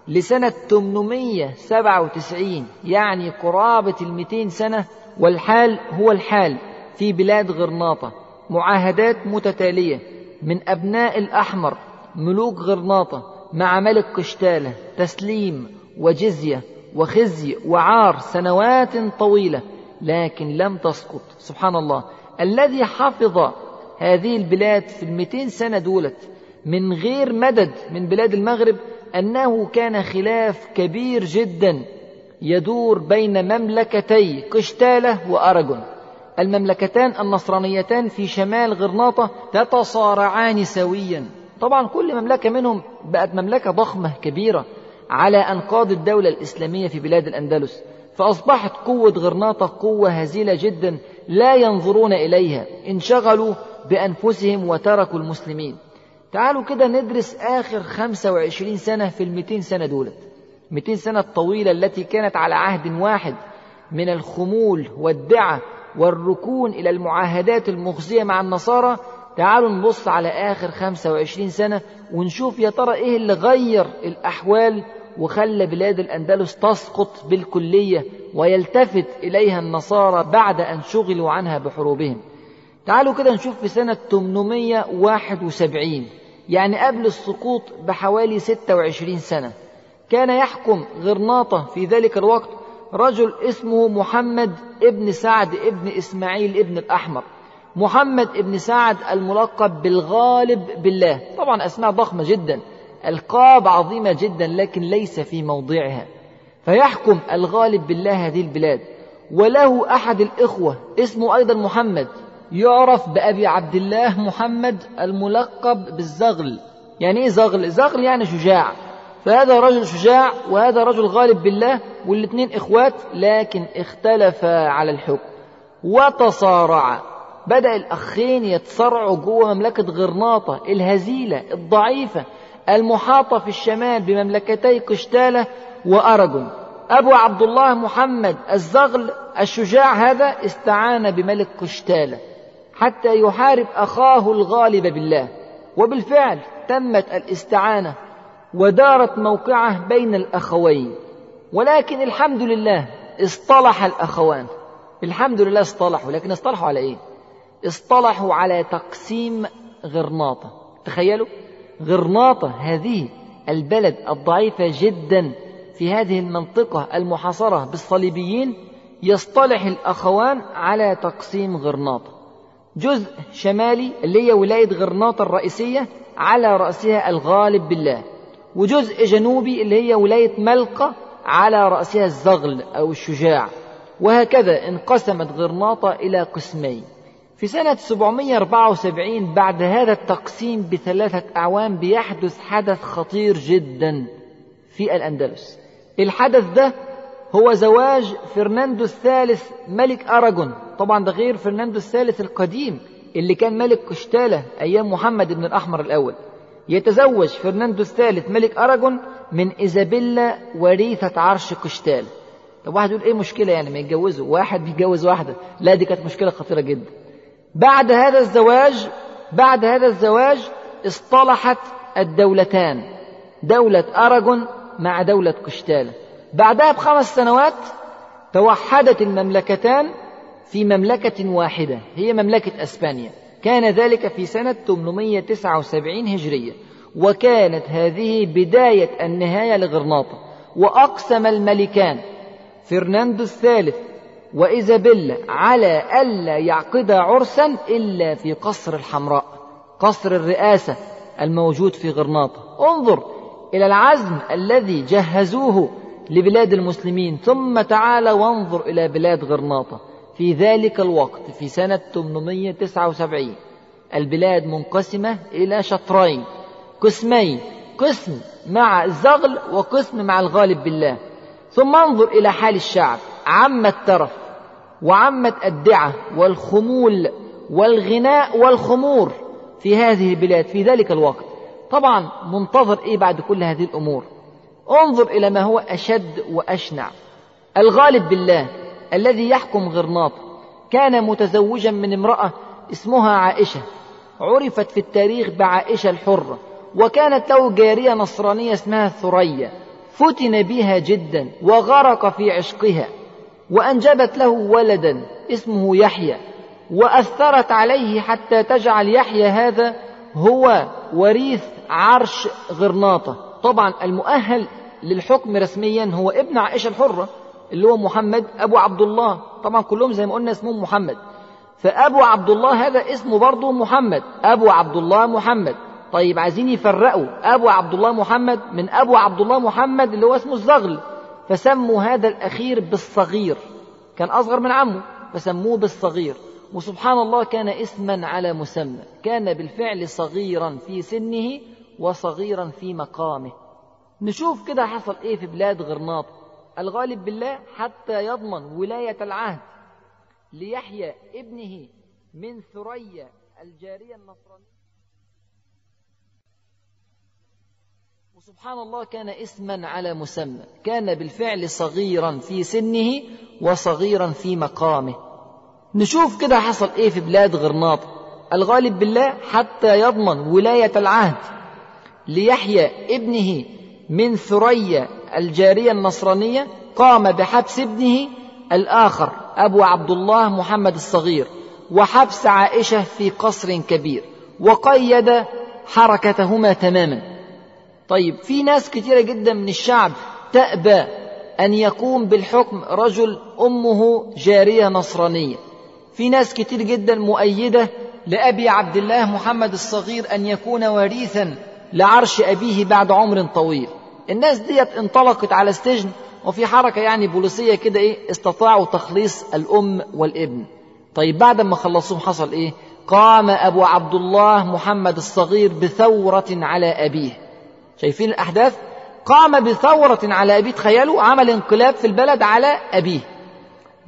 لسنة 897 يعني قرابة المئتين سنة والحال هو الحال في بلاد غرناطة معاهدات متتالية من أبناء الأحمر ملوك غرناطة مع ملك قشتالة تسليم وجزية وخزي وعار سنوات طويلة لكن لم تسقط. سبحان الله. الذي حفظ هذه البلاد في المئتين سنة دولت من غير مدد من بلاد المغرب أنه كان خلاف كبير جدا يدور بين مملكتي قشتالة وأرجون. المملكتان النصرانيتان في شمال غرناطة تتصارعان سويا. طبعا كل مملكة منهم بقت مملكة ضخمة كبيرة على أنقاض الدولة الإسلامية في بلاد الأندلس. فأصبحت قوة غرناطة قوة هزيلة جدا لا ينظرون إليها. انشغلوا بأنفسهم وتركوا المسلمين. تعالوا كده ندرس آخر 25 سنة في المئتين سنة دولت. 200 سنة الطويلة التي كانت على عهد واحد من الخمول والدعة والركون إلى المعاهدات المخزية مع النصارى. تعالوا نبص على آخر 25 سنة ونشوف يا ترى إيه اللي غير الأحوال وخلى بلاد الأندلس تسقط بالكلية ويلتفت إليها النصارى بعد أن شغلوا عنها بحروبهم. تعالوا كده نشوف في سنة 871 يعني قبل السقوط بحوالي 26 سنة كان يحكم غرناطة في ذلك الوقت رجل اسمه محمد ابن سعد ابن إسماعيل ابن الأحمر. محمد ابن سعد الملقب بالغالب بالله. طبعا أسماء ضخمة جدا ألقاب عظيمة جدا لكن ليس في موضعها. فيحكم الغالب بالله هذه البلاد. وله أحد الإخوة اسمه أيضا محمد. يعرف بأبي عبد الله محمد الملقب بالزغل. يعني إيه زغل؟ زغل يعني شجاع. فهذا رجل شجاع وهذا رجل غالب بالله والاثنين إخوات لكن اختلفا على الحكم. وتصارعا بدأ الأخين يتصارعوا جوه مملكة غرناطة الهزيلة الضعيفة المحاطة في الشمال بمملكتي قشتالة وأرجن أبو عبد الله محمد الزغل الشجاع هذا استعان بملك قشتالة. حتى يحارب أخاه الغالب بالله. وبالفعل تمت الاستعانة ودارت موقعه بين الأخوين. ولكن الحمد لله اصطلح الأخوان. الحمد لله اصطلحوا. لكن اصطلحوا على إيه؟ اصطلحوا على تقسيم غرناطة. تخيلوا غرناطة هذه البلد الضعيفة جدا في هذه المنطقة المحاصرة بالصليبيين يصطلح الأخوان على تقسيم غرناطة. جزء شمالي اللي هي ولاية غرناطة الرئيسية على رأسها الغالب بالله. وجزء جنوبي اللي هي ولاية ملقة على رأسها الزغل أو الشجاع. وهكذا انقسمت غرناطة إلى قسمين. في سنة 774 بعد هذا التقسيم بثلاثة أعوام بيحدث حدث خطير جدا في الأندلس. الحدث ده هو زواج فرناندو الثالث ملك أراجون طبعا ده غير فرناندو الثالث القديم اللي كان ملك قشتالة أيام محمد بن الأحمر الأول. يتزوج فرناندو الثالث ملك أراجون من إيزابيلا وريثة عرش قشتالة طب واحد يقول إيه مشكلة يعني ما يتجوزوا؟ واحد بيتجوز واحدة. لا دي كانت مشكلة خطيرة جدا. بعد هذا الزواج بعد هذا الزواج اصطلحت الدولتان. دولة أراجون مع دولة قشتالة بعدها بخمس سنوات توحدت المملكتان في مملكة واحدة هي مملكة أسبانيا. كان ذلك في سنة 879 هجرية. وكانت هذه بداية النهاية لغرناطة. وأقسم الملكان فرناندو الثالث وإيزابيلا على ألا يعقدا عرسا إلا في قصر الحمراء قصر الرئاسة الموجود في غرناطة. انظر إلى العزم الذي جهزوه لبلاد المسلمين. ثم تعال وانظر إلى بلاد غرناطة. في ذلك الوقت في سنة 879 البلاد منقسمة إلى شطرين. قسمين قسم مع الزغل وقسم مع الغالب بالله. ثم انظر إلى حال الشعب عم الترف وعمت الدعة والخمول والغناء والخمور في هذه البلاد في ذلك الوقت. طبعا منتظر إيه بعد كل هذه الأمور؟ انظر إلى ما هو أشد وأشنع. الغالب بالله الذي يحكم غرناط كان متزوجا من امرأة اسمها عائشة عرفت في التاريخ بعائشة الحره وكانت له جارية نصرانية اسمها ثريا. فتن بها جدا وغرق في عشقها وأنجبت له ولدا اسمه يحيى وأثرت عليه حتى تجعل يحيى هذا هو وريث عرش غرناطة. طبعا المؤهل للحكم رسميا هو ابن عائشة الحرة اللي هو محمد أبو عبد الله طبعا كلهم زي ما قلنا اسمهم محمد. فأبو عبد الله هذا اسمه برضه محمد. أبو عبد الله محمد. طيب عايزين يفرقوا. أبو عبد الله محمد من أبو عبد الله محمد اللي هو اسمه الزغل. فسموا هذا الأخير بالصغير. كان أصغر من عمه فسموه بالصغير. وسبحان الله كان اسما على مسمى. كان بالفعل صغيرا في سنه وصغيرا في مقامه. نشوف كده حصل إيه في بلاد غرناط الغالب بالله حتى يضمن ولاية العهد ليحيى ابنه من ثريا الجارية النصرانية. وسبحان الله كان اسما على مسمى. كان بالفعل صغيرا في سنه وصغيرا في مقامه. نشوف كده حصل إيه في بلاد غرناط الغالب بالله حتى يضمن ولاية العهد ليحيى ابنه من ثريا الجارية النصرانية قام بحبس ابنه الآخر أبو عبد الله محمد الصغير وحبس عائشة في قصر كبير وقيد حركتهما تماما. طيب في ناس كثيرة جدا من الشعب تأبى أن يقوم بالحكم رجل أمه جارية نصرانية. في ناس كتير جدا مؤيدة لأبي عبد الله محمد الصغير أن يكون وريثا لعرش أبيه بعد عمر طويل. الناس ديت انطلقت على السجن وفي حركة يعني بوليسية كده إيه استطاعوا تخليص الأم والابن. طيب بعد ما خلصوهم حصل إيه؟ قام أبو عبد الله محمد الصغير بثورة على أبيه. شايفين الأحداث؟ قام بثورة على أبيه. تخيلوا عمل انقلاب في البلد على أبيه.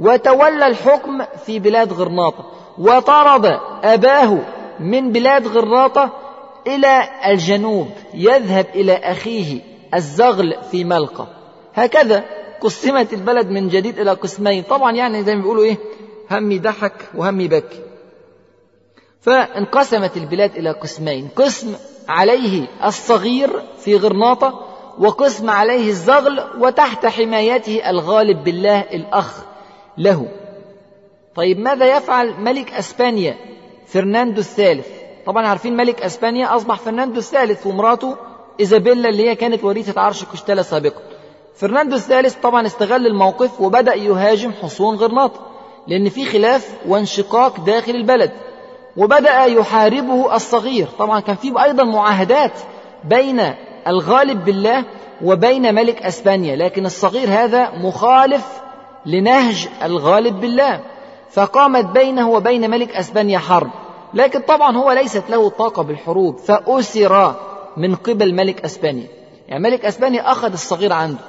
وتولى الحكم في بلاد غرناطة. وطرد أباه من بلاد غرناطة إلى الجنوب يذهب إلى أخيه الزغل في ملقا هكذا قسمت البلد من جديد إلى قسمين. طبعا يعني زي ما بيقولوا إيه هم يضحك وهم يبكي فانقسمت البلاد إلى قسمين. قسم عليه الصغير في غرناطة وقسم عليه الزغل وتحت حمايته الغالب بالله الأخ له. طيب ماذا يفعل ملك أسبانيا؟ فرناندو الثالث. طبعا عارفين ملك أسبانيا أصبح فرناندو الثالث ومراته إيزابيلا اللي هي كانت وريثة عرش كشتالة سابقا. فرناندو الثالث طبعا استغل الموقف وبدأ يهاجم حصون غرناطة لأن في خلاف وانشقاق داخل البلد. وبدأ يحاربه الصغير. طبعا كان في أيضا معاهدات بين الغالب بالله وبين ملك أسبانيا لكن الصغير هذا مخالف لنهج الغالب بالله. فقامت بينه وبين ملك أسبانيا حرب. لكن طبعا هو ليست له طاقة بالحروب فأسر من قبل ملك أسبانيا. يعني ملك أسبانيا أخذ الصغير عنده.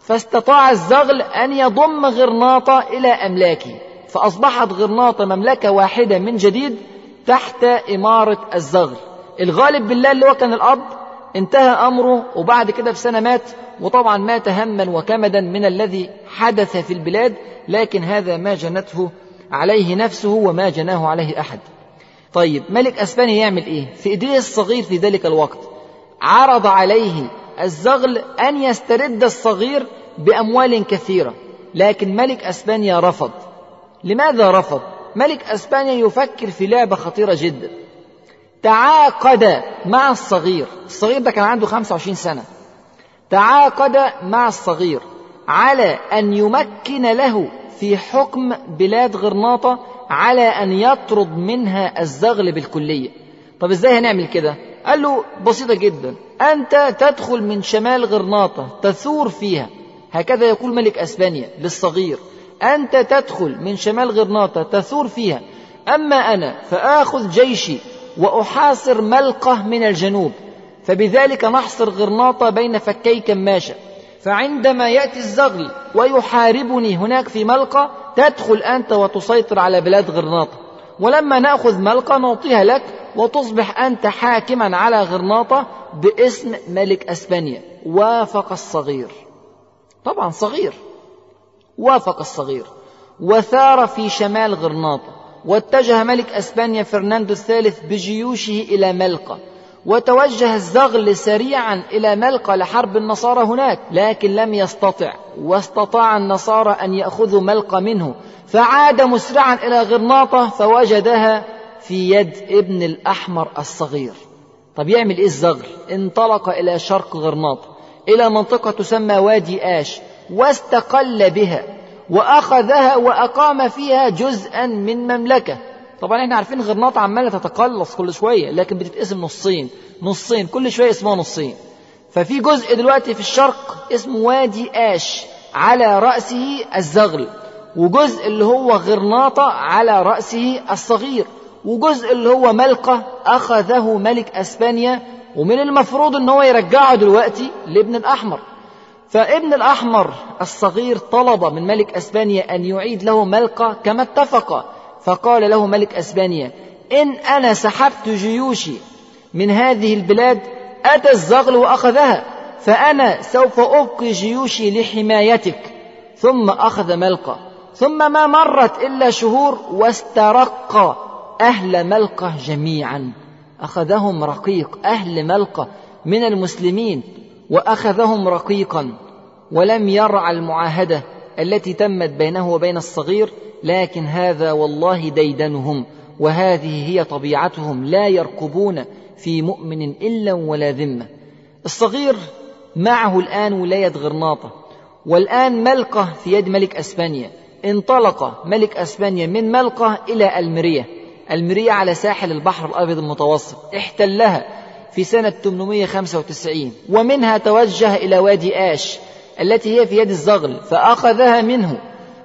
فاستطاع الزغل أن يضم غرناطة إلى أملاكه. فأصبحت غرناطة مملكة واحدة من جديد تحت إمارة الزغل. الغالب بالله اللي هو كان الأب انتهى أمره وبعد كده في سنة مات. وطبعا مات هما وكمدا من الذي حدث في البلاد لكن هذا ما جنته عليه نفسه وما جناه عليه أحد. طيب ملك أسبانيا يعمل إيه؟ في إيديه الصغير في ذلك الوقت عرض عليه الزغل أن يسترد الصغير بأموال كثيرة لكن ملك أسبانيا رفض. لماذا رفض؟ ملك أسبانيا يفكر في لعبة خطيرة جدا. تعاقد مع الصغير الصغير ده كان عنده 25 سنة. تعاقد مع الصغير على أن يمكن له في حكم بلاد غرناطة على أن يطرد منها الزغل بالكلية. طب إزاي هنعمل كده؟ قال له بسيطة جدا. أنت تدخل من شمال غرناطة تثور فيها. هكذا يقول ملك أسبانيا للصغير. أنت تدخل من شمال غرناطة تثور فيها. أما أنا فآخذ جيشي وأحاصر ملقة من الجنوب. فبذلك نحصر غرناطة بين فكي كماشة. فعندما يأتي الزغل ويحاربني هناك في ملقة تدخل أنت وتسيطر على بلاد غرناطة. ولما نأخذ ملقة نعطيها لك وتصبح أنت حاكما على غرناطة باسم ملك أسبانيا. وافق الصغير. طبعا صغير. وافق الصغير. وثار في شمال غرناطة. واتجه ملك أسبانيا فرناندو الثالث بجيوشه إلى ملقا. وتوجه الزغل سريعا إلى ملقا لحرب النصارى هناك لكن لم يستطع واستطاع النصارى أن يأخذوا ملقا منه. فعاد مسرعا إلى غرناطة فوجدها في يد ابن الأحمر الصغير. طب يعمل إيه الزغل؟ انطلق إلى شرق غرناطة إلى منطقة تسمى وادي آش واستقل بها وأخذها وأقام فيها جزءا من مملكة. طبعا إحنا عارفين غرناطة عمالة تتقلص كل شوية لكن بتتقسم نصين. نصين كل شوية اسمها نصين. ففي جزء دلوقتي في الشرق اسمه وادي آش على رأسه الزغل وجزء اللي هو غرناطة على رأسه الصغير وجزء اللي هو ملقة أخذه ملك أسبانيا ومن المفروض إن هو يرجعه دلوقتي لابن الأحمر. فابن الأحمر الصغير طلب من ملك أسبانيا أن يعيد له ملقة كما اتفق. فقال له ملك أسبانيا إن أنا سحبت جيوشي من هذه البلاد أتى الزغل وأخذها فأنا سوف أبقي جيوشي لحمايتك. ثم أخذ ملقة ثم ما مرت إلا شهور واسترق أهل ملقة جميعا. أخذهم رقيق أهل ملقة من المسلمين وأخذهم رقيقا ولم يرع المعاهدة. التي تمت بينه وبين الصغير لكن هذا والله ديدنهم وهذه هي طبيعتهم لا يرقبون في مؤمن إلا ولا ذمة. الصغير معه الآن ولاية غرناطة والآن ملقة في يد ملك أسبانيا. انطلق ملك أسبانيا من ملقة إلى المرية المرية على ساحل البحر الأبيض المتوسط احتلها في سنة 895 ومنها توجه إلى وادي آش. التي هي في يد الزغل فأخذها منه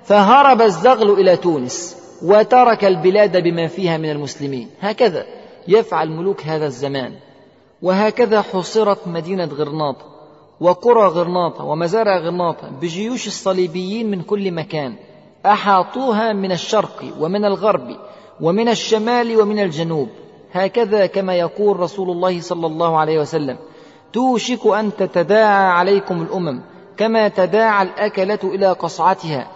فهرب الزغل إلى تونس وترك البلاد بما فيها من المسلمين. هكذا يفعل ملوك هذا الزمان. وهكذا حصرت مدينة غرناطة وقرى غرناطة ومزارع غرناطة بجيوش الصليبيين من كل مكان. أحاطوها من الشرق ومن الغرب ومن الشمال ومن الجنوب. هكذا كما يقول رسول الله صلى الله عليه وسلم توشك أن تتداعى عليكم الأمم كما تداعى الأكلة إلى قصعتها.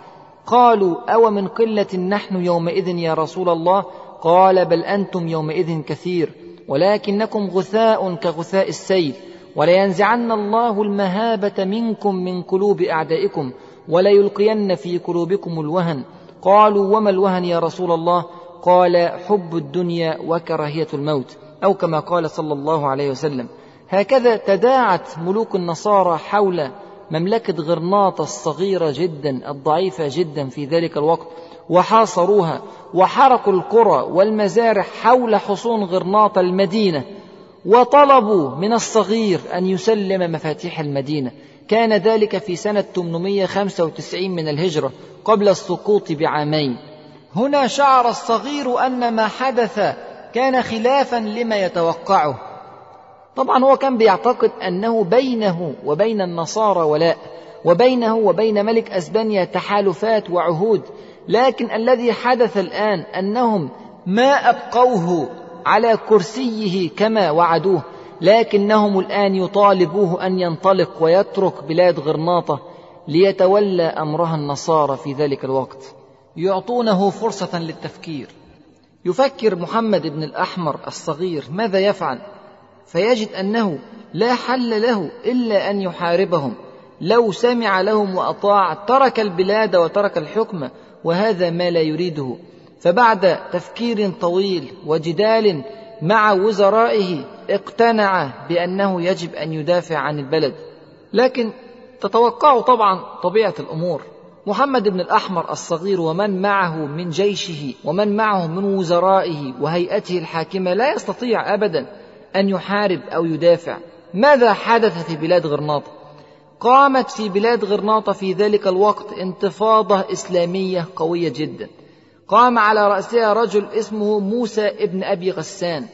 قالوا أو من قلة نحن يومئذ يا رسول الله؟ قال بل أنتم يومئذ كثير ولكنكم غثاء كغثاء السيل ولينزعن الله المهابة منكم من قلوب أعدائكم وليلقين في قلوبكم الوهن. قالوا وما الوهن يا رسول الله؟ قال حب الدنيا وكراهية الموت أو كما قال صلى الله عليه وسلم. هكذا تداعت ملوك النصارى حول مملكة غرناطة الصغيرة جدا الضعيفة جدا في ذلك الوقت وحاصروها وحرقوا القرى والمزارع حول حصون غرناطة المدينة وطلبوا من الصغير أن يسلم مفاتيح المدينة. كان ذلك في سنة 895 من الهجرة قبل السقوط بعامين. هنا شعر الصغير أن ما حدث كان خلافا لما يتوقعه. طبعا هو كان بيعتقد أنه بينه وبين النصارى ولاء وبينه وبين ملك أسبانيا تحالفات وعهود لكن الذي حدث الآن أنهم ما أبقوه على كرسيه كما وعدوه لكنهم الآن يطالبوه أن ينطلق ويترك بلاد غرناطة ليتولى أمرها النصارى في ذلك الوقت. يعطونه فرصة للتفكير. يفكر محمد بن الأحمر الصغير ماذا يفعل؟ فيجد أنه لا حل له إلا أن يحاربهم. لو سمع لهم وأطاع ترك البلاد وترك الحكم وهذا ما لا يريده. فبعد تفكير طويل وجدال مع وزرائه اقتنع بأنه يجب أن يدافع عن البلد. لكن تتوقع طبعا طبيعة الأمور. محمد بن الأحمر الصغير ومن معه من جيشه ومن معه من وزرائه وهيئته الحاكمة لا يستطيع أبدا أن يحارب أو يدافع. ماذا حدث في بلاد غرناطة؟ قامت في بلاد غرناطة في ذلك الوقت انتفاضة إسلامية قوية جدا. قام على رأسها رجل اسمه موسى ابن أبي غسان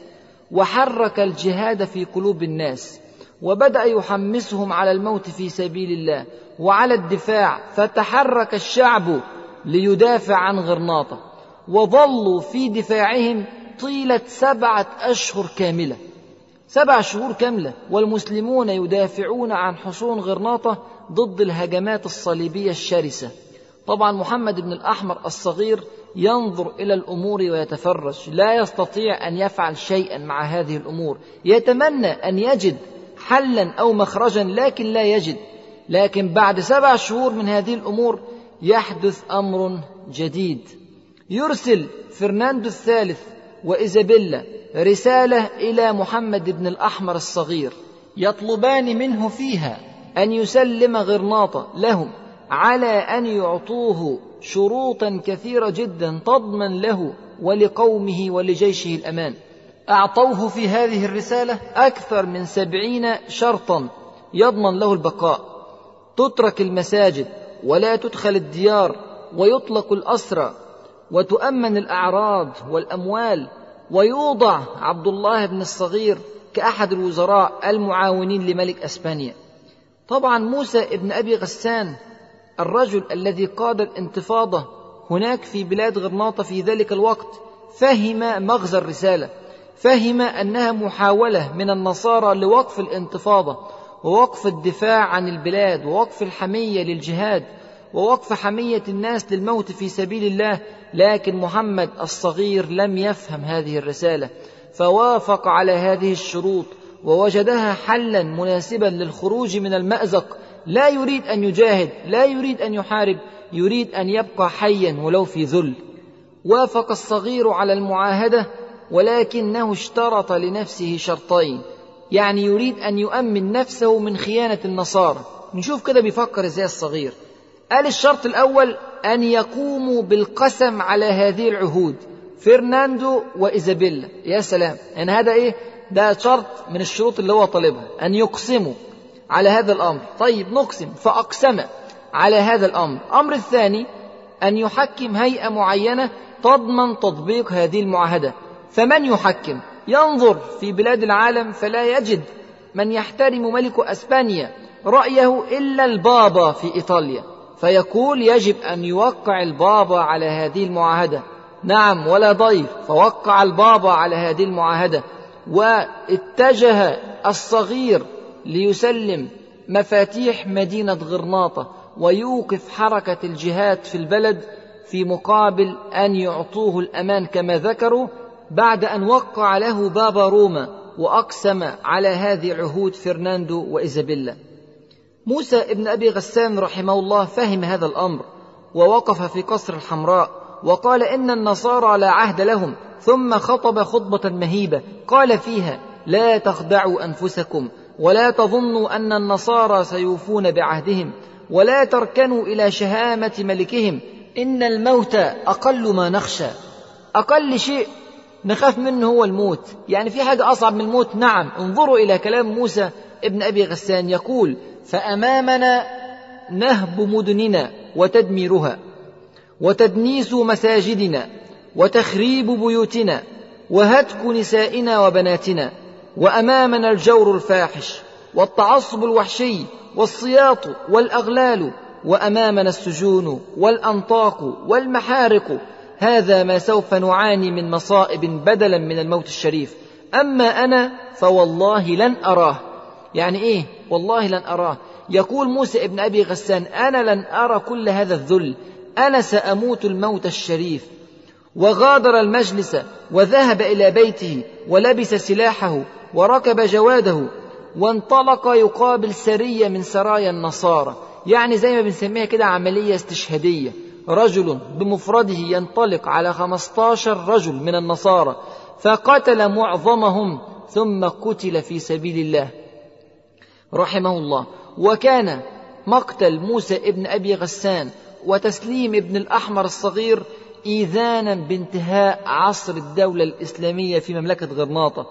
وحرك الجهاد في قلوب الناس وبدأ يحمسهم على الموت في سبيل الله وعلى الدفاع فتحرك الشعب ليدافع عن غرناطة وظلوا في دفاعهم طيلة سبعة أشهر كاملة. سبع شهور كاملة والمسلمون يدافعون عن حصون غرناطة ضد الهجمات الصليبية الشرسة. طبعا محمد بن الأحمر الصغير ينظر إلى الأمور ويتفرج. لا يستطيع أن يفعل شيئا مع هذه الأمور. يتمنى أن يجد حلا أو مخرجا لكن لا يجد. لكن بعد سبع شهور من هذه الأمور يحدث أمر جديد. يرسل فرناندو الثالث وإيزابيلا رسالة إلى محمد بن الأحمر الصغير يطلبان منه فيها أن يسلم غرناطة لهم على أن يعطوه شروطا كثيرة جدا تضمن له ولقومه ولجيشه الأمان. أعطوه في هذه الرسالة أكثر من سبعين شرطا يضمن له البقاء. تترك المساجد ولا تدخل الديار ويطلق الأسرى وتؤمن الأعراض والأموال ويوضع عبد الله بن الصغير كأحد الوزراء المعاونين لملك أسبانيا. طبعا موسى ابن أبي غسان الرجل الذي قاد الانتفاضة هناك في بلاد غرناطة في ذلك الوقت فهم مغزى الرسالة فهم أنها محاولة من النصارى لوقف الانتفاضة ووقف الدفاع عن البلاد ووقف الحمية للجهاد ووقف حمية الناس للموت في سبيل الله لكن محمد الصغير لم يفهم هذه الرسالة فوافق على هذه الشروط ووجدها حلا مناسبا للخروج من المأزق. لا يريد أن يجاهد لا يريد أن يحارب يريد أن يبقى حيا ولو في ذل. وافق الصغير على المعاهدة ولكنه اشترط لنفسه شرطين. يعني يريد أن يؤمن نفسه من خيانة النصارى. نشوف كده بيفكر إزاي الصغير. قال الشرط الأول أن يقوموا بالقسم على هذه العهود فرناندو وإيزابيلا يا سلام! يعني هذا إيه؟ ده شرط من الشروط اللي هو طالبها أن يقسموا على هذا الأمر. طيب نقسم. فأقسم على هذا الأمر. الأمر الثاني أن يحكم هيئة معينة تضمن تطبيق هذه المعاهدة. فمن يحكم؟ ينظر في بلاد العالم فلا يجد من يحترم ملك أسبانيا رأيه إلا البابا في إيطاليا. فيقول يجب أن يوقع البابا على هذه المعاهدة. نعم ولا ضيف. فوقع البابا على هذه المعاهدة. واتجه الصغير ليسلم مفاتيح مدينة غرناطة ويوقف حركة الجهاد في البلد في مقابل أن يعطوه الأمان كما ذكروا بعد أن وقع له بابا روما وأقسم على هذه العهود فرناندو وإيزابيلا. موسى ابن أبي غسان رحمه الله فهم هذا الأمر ووقف في قصر الحمراء وقال إن النصارى لا عهد لهم ثم خطب خطبة مهيبة قال فيها لا تخدعوا أنفسكم ولا تظنوا أن النصارى سيوفون بعهدهم ولا تركنوا إلى شهامة ملكهم إن الموت أقل ما نخشى. أقل شيء نخاف منه هو الموت يعني في حاجة أصعب من الموت؟ نعم انظروا إلى كلام موسى ابن أبي غسان يقول فأمامنا نهب مدننا وتدميرها وتدنيس مساجدنا وتخريب بيوتنا وهتك نسائنا وبناتنا وأمامنا الجور الفاحش والتعصب الوحشي والسياط والأغلال وأمامنا السجون والأنطاق والمحارق. هذا ما سوف نعاني من مصائب بدلا من الموت الشريف. أما أنا فوالله لن أراه. يعني إيه؟ والله لن أراه. يقول موسى ابن أبي غسان أنا لن أرى كل هذا الذل. أنا سأموت الموت الشريف. وغادر المجلس وذهب إلى بيته ولبس سلاحه وركب جواده وانطلق يقابل سرية من سرايا النصارى. يعني زي ما بنسميها كده عملية استشهادية. رجل بمفرده ينطلق على خمسة عشر رجل من النصارى فقتل معظمهم ثم قتل في سبيل الله. رحمه الله. وكان مقتل موسى ابن أبي غسان وتسليم ابن الأحمر الصغير إيذانا بانتهاء عصر الدولة الإسلامية في مملكة غرناطة.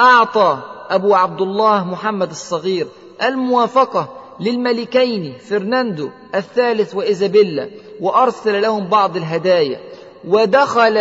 أعطى أبو عبد الله محمد الصغير الموافقة للملكين فرناندو الثالث وإيزابيلا وأرسل لهم بعض الهدايا. ودخل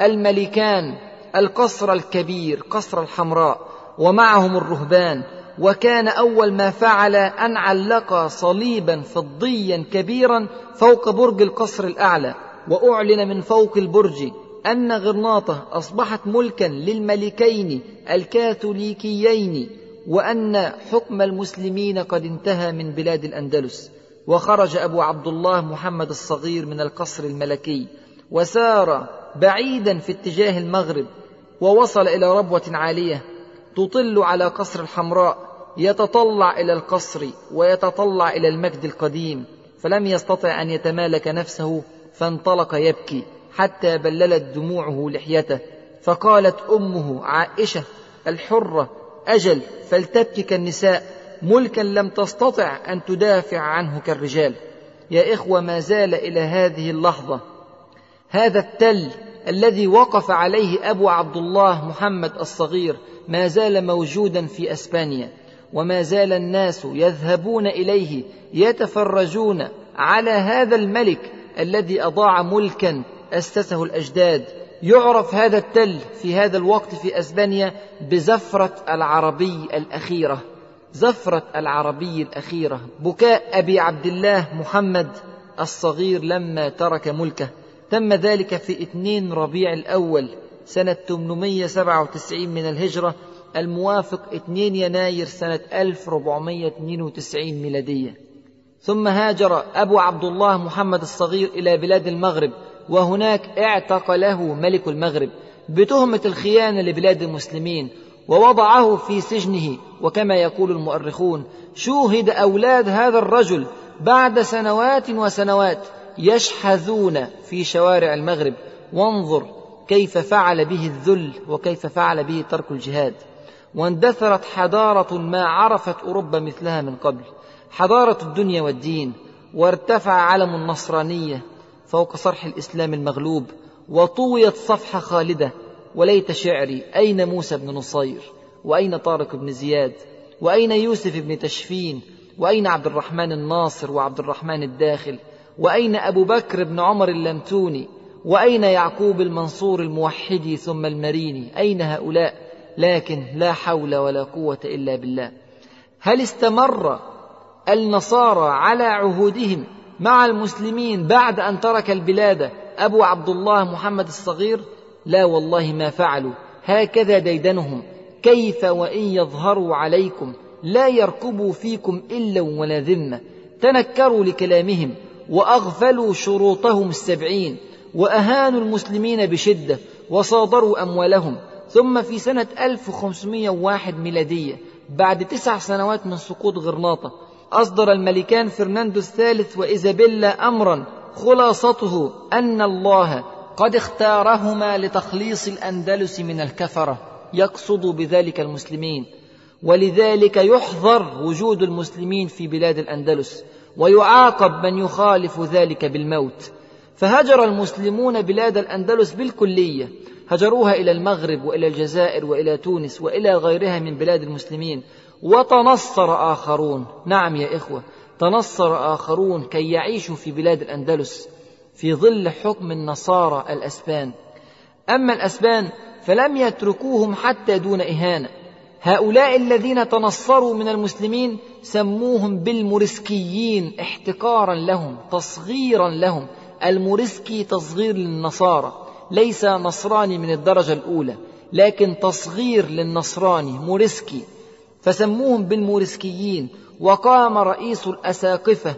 الملكان القصر الكبير قصر الحمراء ومعهم الرهبان وكان أول ما فعل أن علق صليبا فضيا كبيرا فوق برج القصر الأعلى وأعلن من فوق البرج أن غرناطة أصبحت ملكا للملكين الكاثوليكيين وأن حكم المسلمين قد انتهى من بلاد الأندلس. وخرج أبو عبد الله محمد الصغير من القصر الملكي وسار بعيدا في اتجاه المغرب ووصل إلى ربوة عالية تطل على قصر الحمراء يتطلع إلى القصر ويتطلع إلى المجد القديم فلم يستطع أن يتمالك نفسه فانطلق يبكي حتى بللت دموعه لحيته فقالت أمه عائشة الحرة أجل فلتبكي كالنساء ملكا لم تستطع أن تدافع عنه كالرجال. يا إخوة ما زال إلى هذه اللحظة. هذا التل الذي وقف عليه أبو عبد الله محمد الصغير ما زال موجودا في أسبانيا وما زال الناس يذهبون إليه يتفرجون على هذا الملك الذي أضاع ملكا أسسه الأجداد. يعرف هذا التل في هذا الوقت في أسبانيا بزفرة العربي الأخيرة. زفرة العربي الأخيرة. بكاء أبي عبد الله محمد الصغير لما ترك ملكه. تم ذلك في اثنين ربيع الأول. سنة 897 من الهجرة الموافق 2 يناير سنة 1492 ميلادية. ثم هاجر أبو عبد الله محمد الصغير إلى بلاد المغرب وهناك اعتقله ملك المغرب بتهمة الخيانة لبلاد المسلمين ووضعه في سجنه. وكما يقول المؤرخون شوهد أولاد هذا الرجل بعد سنوات وسنوات يشحذون في شوارع المغرب. وانظر كيف فعل به الذل وكيف فعل به ترك الجهاد. واندثرت حضارة ما عرفت أوروبا مثلها من قبل. حضارة الدنيا والدين وارتفع علم النصرانية فوق صرح الإسلام المغلوب وطويت صفحه خالدة وليت شعري أين موسى بن نصير؟ وأين طارق بن زياد؟ وأين يوسف بن تشفين؟ وأين عبد الرحمن الناصر وعبد الرحمن الداخل؟ وأين أبو بكر بن عمر اللمتوني؟ وأين يعقوب المنصور الموحدي ثم المريني أين هؤلاء؟ لكن لا حول ولا قوة إلا بالله. هل استمر النصارى على عهودهم مع المسلمين بعد أن ترك البلاد أبو عبد الله محمد الصغير؟ لا والله ما فعلوا. هكذا ديدنهم. كيف وإن يظهروا عليكم لا يركبوا فيكم إلا ولا ذمة. تنكروا لكلامهم وأغفلوا شروطهم السبعين. وأهانوا المسلمين بشدة وصادروا أموالهم. ثم في سنة 1501 ميلادية بعد تسع سنوات من سقوط غرناطة أصدر الملكان فرناندو الثالث وإيزابيلا أمرا خلاصته أن الله قد اختارهما لتخليص الأندلس من الكفرة. يقصد بذلك المسلمين. ولذلك يحظر وجود المسلمين في بلاد الأندلس ويعاقب من يخالف ذلك بالموت. فهجر المسلمون بلاد الأندلس بالكلية. هجروها إلى المغرب وإلى الجزائر وإلى تونس وإلى غيرها من بلاد المسلمين. وتنصر آخرون. نعم يا إخوة تنصر آخرون كي يعيشوا في بلاد الأندلس في ظل حكم النصارى الأسبان. أما الأسبان فلم يتركوهم حتى دون إهانة. هؤلاء الذين تنصروا من المسلمين سموهم بالمرسكيين احتقارا لهم تصغيرا لهم المرسكي تصغير للنصارى ليس نصراني من الدرجة الأولى لكن تصغير للنصراني مرسكي فسموهم بالمورسكيين وقام رئيس الأساقفة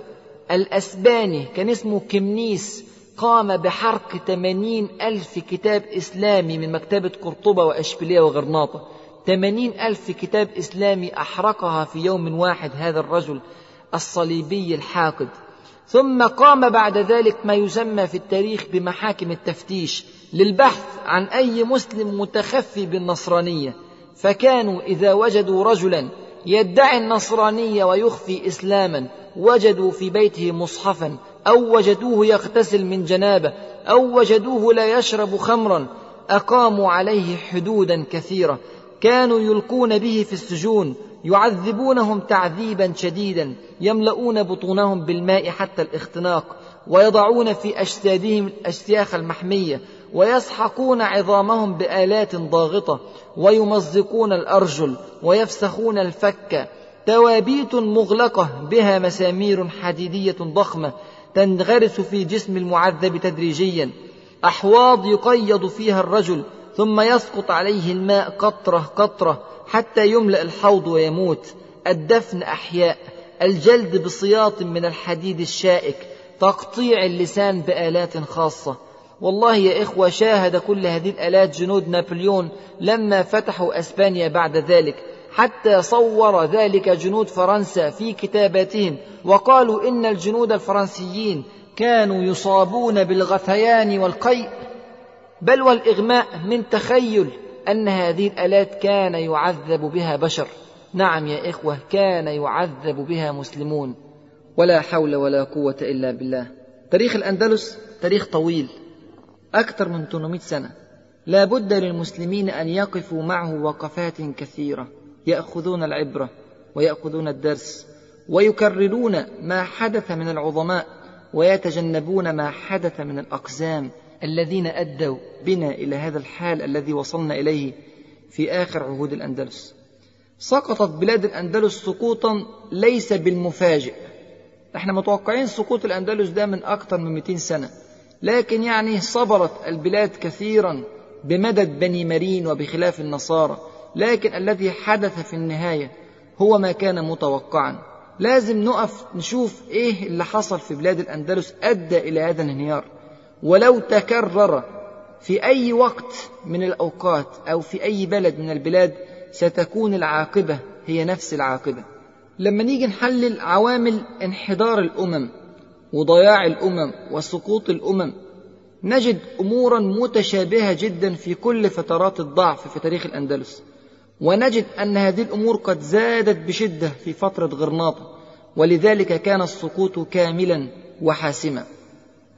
الأسباني كان اسمه كمنيس قام بحرق 80 ألف كتاب إسلامي من مكتبة قرطبة وأشبيلية وغرناطة. 80 ألف كتاب إسلامي أحرقها في يوم واحد هذا الرجل الصليبي الحاقد. ثم قام بعد ذلك ما يسمى في التاريخ بمحاكم التفتيش للبحث عن أي مسلم متخفي بالنصرانية فكانوا إذا وجدوا رجلا يدعي النصرانية ويخفي إسلاما وجدوا في بيته مصحفا أو وجدوه يغتسل من جنابة أو وجدوه لا يشرب خمرا أقاموا عليه حدودا كثيرة كانوا يلقون به في السجون يعذبونهم تعذيبا شديدا يملؤون بطونهم بالماء حتى الاختناق ويضعون في أجسادهم الأشياخ المحمية ويسحقون عظامهم بآلات ضاغطة ويمزقون الأرجل ويفسخون الفك. توابيت مغلقة بها مسامير حديدية ضخمة تنغرس في جسم المعذب تدريجيا. أحواض يقيض فيها الرجل ثم يسقط عليه الماء قطرة قطرة حتى يملأ الحوض ويموت. الدفن أحياء. الجلد بسياط من الحديد الشائك. تقطيع اللسان بآلات خاصة. والله يا إخوة شاهد كل هذه الآلات جنود نابليون لما فتحوا أسبانيا بعد ذلك. حتى صور ذلك جنود فرنسا في كتاباتهم. وقالوا إن الجنود الفرنسيين كانوا يصابون بالغثيان والقيء. بل والإغماء من تخيل أن هذه الآلات كان يعذب بها بشر. نعم يا إخوة كان يعذب بها مسلمون. ولا حول ولا قوة إلا بالله. تاريخ الأندلس تاريخ طويل أكثر من 800 سنة. لا بد للمسلمين أن يقفوا معه وقفات كثيرة يأخذون العبرة ويأخذون الدرس ويكررون ما حدث من العظماء ويتجنبون ما حدث من الأقزام. الذين أدوا بنا إلى هذا الحال الذي وصلنا إليه في آخر عهود الأندلس. سقطت بلاد الأندلس سقوطا ليس بالمفاجئ. إحنا متوقعين سقوط الأندلس ده من أكثر من 200 سنة. لكن يعني صبرت البلاد كثيرا بمدد بني مرين وبخلاف النصارى. لكن الذي حدث في النهاية هو ما كان متوقعا. لازم نقف نشوف إيه اللي حصل في بلاد الأندلس أدى إلى هذا الانهيار. ولو تكرر في أي وقت من الأوقات أو في أي بلد من البلاد ستكون العاقبة هي نفس العاقبة. لما نيجي نحلل عوامل انحدار الأمم وضياع الأمم وسقوط الأمم نجد أمورا متشابهة جدا في كل فترات الضعف في تاريخ الأندلس. ونجد أن هذه الأمور قد زادت بشدة في فترة غرناطة ولذلك كان السقوط كاملا وحاسما.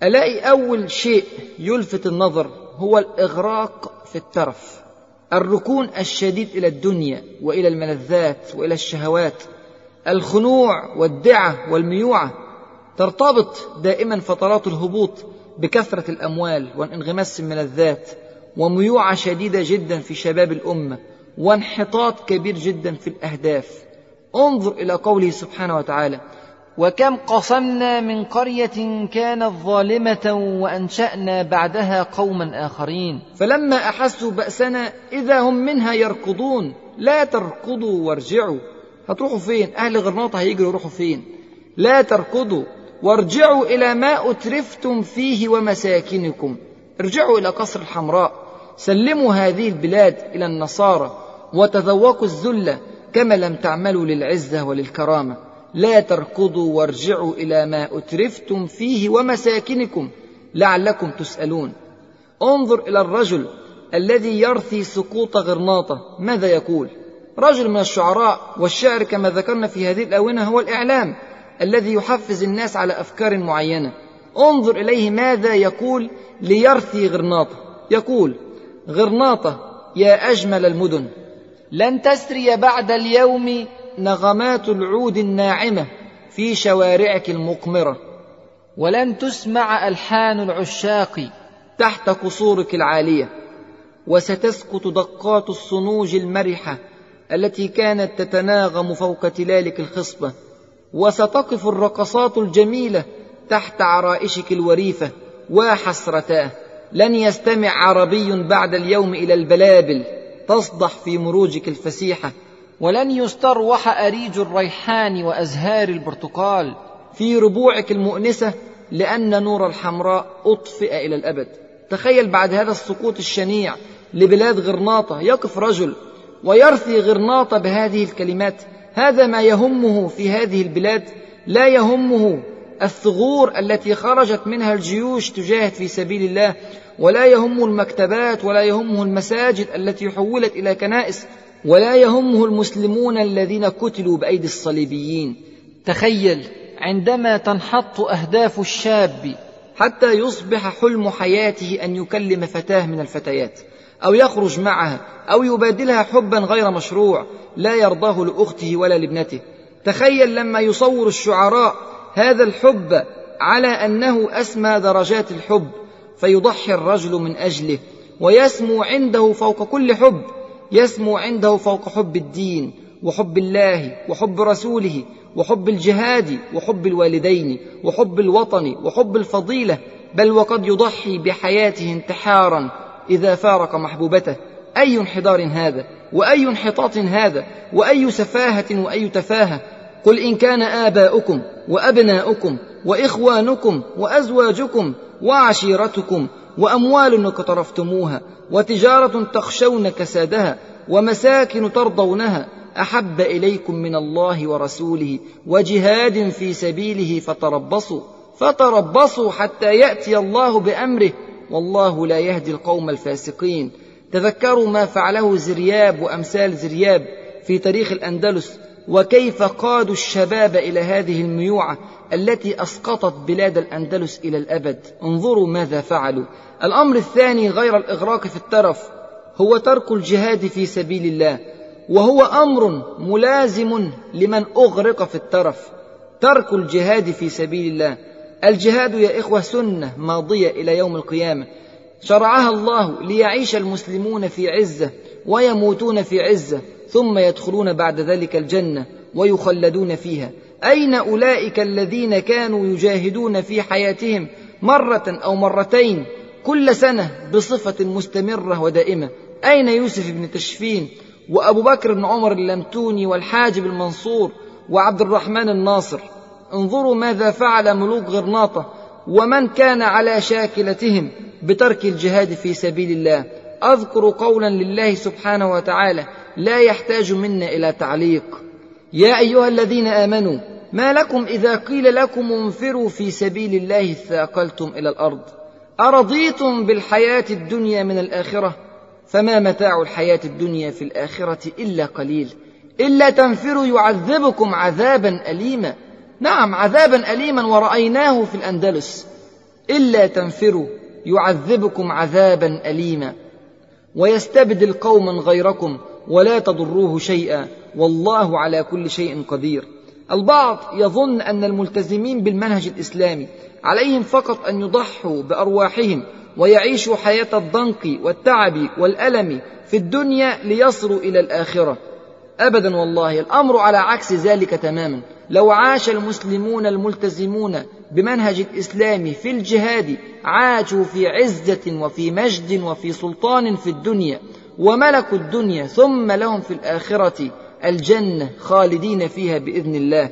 ألاقي أول شيء يلفت النظر هو الإغراق في الترف الركون الشديد إلى الدنيا وإلى الملذات وإلى الشهوات الخنوع والدعة والميوعة ترتبط دائما فترات الهبوط بكثرة الأموال وانغماس الملذات وميوعة شديدة جدا في شباب الأمة وانحطاط كبير جدا في الأهداف. انظر إلى قوله سبحانه وتعالى وكم قصمنا من قرية كانت ظالمة وأنشأنا بعدها قوما آخرين. فلما أحسوا بأسنا إذا هم منها يركضون لا تركضوا وارجعوا. هتروحوا فين؟ أهل غرناطة هيجروا يروحوا فين؟ لا تركضوا وارجعوا إلى ما أترفتم فيه ومساكنكم. ارجعوا إلى قصر الحمراء. سلموا هذه البلاد إلى النصارى وتذوقوا الذل كما لم تعملوا للعزة وللكرامة. لا تركضوا وارجعوا إلى ما أترفتم فيه ومساكنكم لعلكم تسألون. انظر إلى الرجل الذي يرثي سقوط غرناطة. ماذا يقول؟ رجل من الشعراء والشعر كما ذكرنا في هذه الآونة هو الإعلام الذي يحفز الناس على أفكار معينة. انظر إليه ماذا يقول ليرثي غرناطة. يقول غرناطة يا أجمل المدن لن تسري بعد اليوم نغمات العود الناعمة في شوارعك المقمرة. ولن تسمع ألحان العشاق تحت قصورك العالية. وستسكت دقات الصنوج المرحة التي كانت تتناغم فوق تلالك الخصبة. وستقف الرقصات الجميلة تحت عرائشك الوريفة. وحسرتاه لن يستمع عربي بعد اليوم إلى البلابل. تصدح في مروجك الفسيحة. ولن يستروح أريج الريحان وأزهار البرتقال في ربوعك المؤنسة لأن نور الحمراء أطفئ إلى الأبد. تخيل بعد هذا السقوط الشنيع لبلاد غرناطة. يقف رجل ويرثي غرناطة بهذه الكلمات. هذا ما يهمه في هذه البلاد. لا يهمه الثغور التي خرجت منها الجيوش تجاهد في سبيل الله. ولا يهمه المكتبات ولا يهمه المساجد التي حولت إلى كنائس ولا يهمه المسلمون الذين قتلوا بأيدي الصليبيين. تخيل عندما تنحط أهداف الشاب حتى يصبح حلم حياته أن يكلم فتاة من الفتيات أو يخرج معها أو يبادلها حبا غير مشروع لا يرضاه لأخته ولا لابنته. تخيل لما يصور الشعراء هذا الحب على أنه أسمى درجات الحب فيضحي الرجل من أجله ويسمو عنده فوق كل حب يسمو عنده فوق حب الدين وحب الله وحب رسوله وحب الجهاد وحب الوالدين وحب الوطن وحب الفضيلة بل وقد يضحي بحياته انتحارا إذا فارق محبوبته. أي انحدار هذا؟ وأي انحطاط هذا؟ وأي سفاهة؟ وأي تفاهة؟ قل ان كان اباؤكم وابناؤكم واخوانكم وازواجكم وعشيرتكم واموال اقترفتموها وتجاره تخشون كسادها ومساكن ترضونها احب اليكم من الله ورسوله وجهاد في سبيله فتربصوا فتربصوا حتى ياتي الله بامره والله لا يهدي القوم الفاسقين تذكروا ما فعله زرياب وأمثال زرياب في تاريخ الأندلس وكيف قادوا الشباب إلى هذه الميوعة التي أسقطت بلاد الأندلس إلى الأبد؟ انظروا ماذا فعلوا. الأمر الثاني غير الإغراق في الترف هو ترك الجهاد في سبيل الله وهو أمر ملازم لمن أغرق في الترف ترك الجهاد في سبيل الله. الجهاد يا إخوة سنة ماضية إلى يوم القيامة. شرعها الله ليعيش المسلمون في عزة ويموتون في عزة. ثم يدخلون بعد ذلك الجنة ويخلدون فيها. أين أولئك الذين كانوا يجاهدون في حياتهم مرة أو مرتين كل سنة بصفة مستمرة ودائمة؟ أين يوسف بن تشفين وأبو بكر بن عمر اللمتوني والحاجب المنصور وعبد الرحمن الناصر؟ انظروا ماذا فعل ملوك غرناطة ومن كان على شاكلتهم بترك الجهاد في سبيل الله. أذكر قولا لله سبحانه وتعالى لا يحتاج منا إلى تعليق. يا أيها الذين آمنوا ما لكم إذا قيل لكم انفروا في سبيل الله اثاقلتم إلى الأرض؟ أرضيتم بالحياة الدنيا من الآخرة؟ فما متاع الحياة الدنيا في الآخرة إلا قليل. إلا تنفروا يعذبكم عذابا اليما. نعم عذابا اليما ورأيناه في الأندلس. إلا تنفروا يعذبكم عذابا اليما. ويستبدل قوما غيركم ولا تضروه شيئا. والله على كل شيء قدير. البعض يظن أن الملتزمين بالمنهج الإسلامي عليهم فقط أن يضحوا بأرواحهم ويعيشوا حياة الضنك والتعب والألم في الدنيا ليصلوا إلى الآخرة. ابدا والله الأمر على عكس ذلك تماما. لو عاش المسلمون الملتزمون بمنهج الإسلام في الجهاد عاشوا في عزة وفي مجد وفي سلطان في الدنيا. وملكوا الدنيا ثم لهم في الآخرة الجنة خالدين فيها بإذن الله.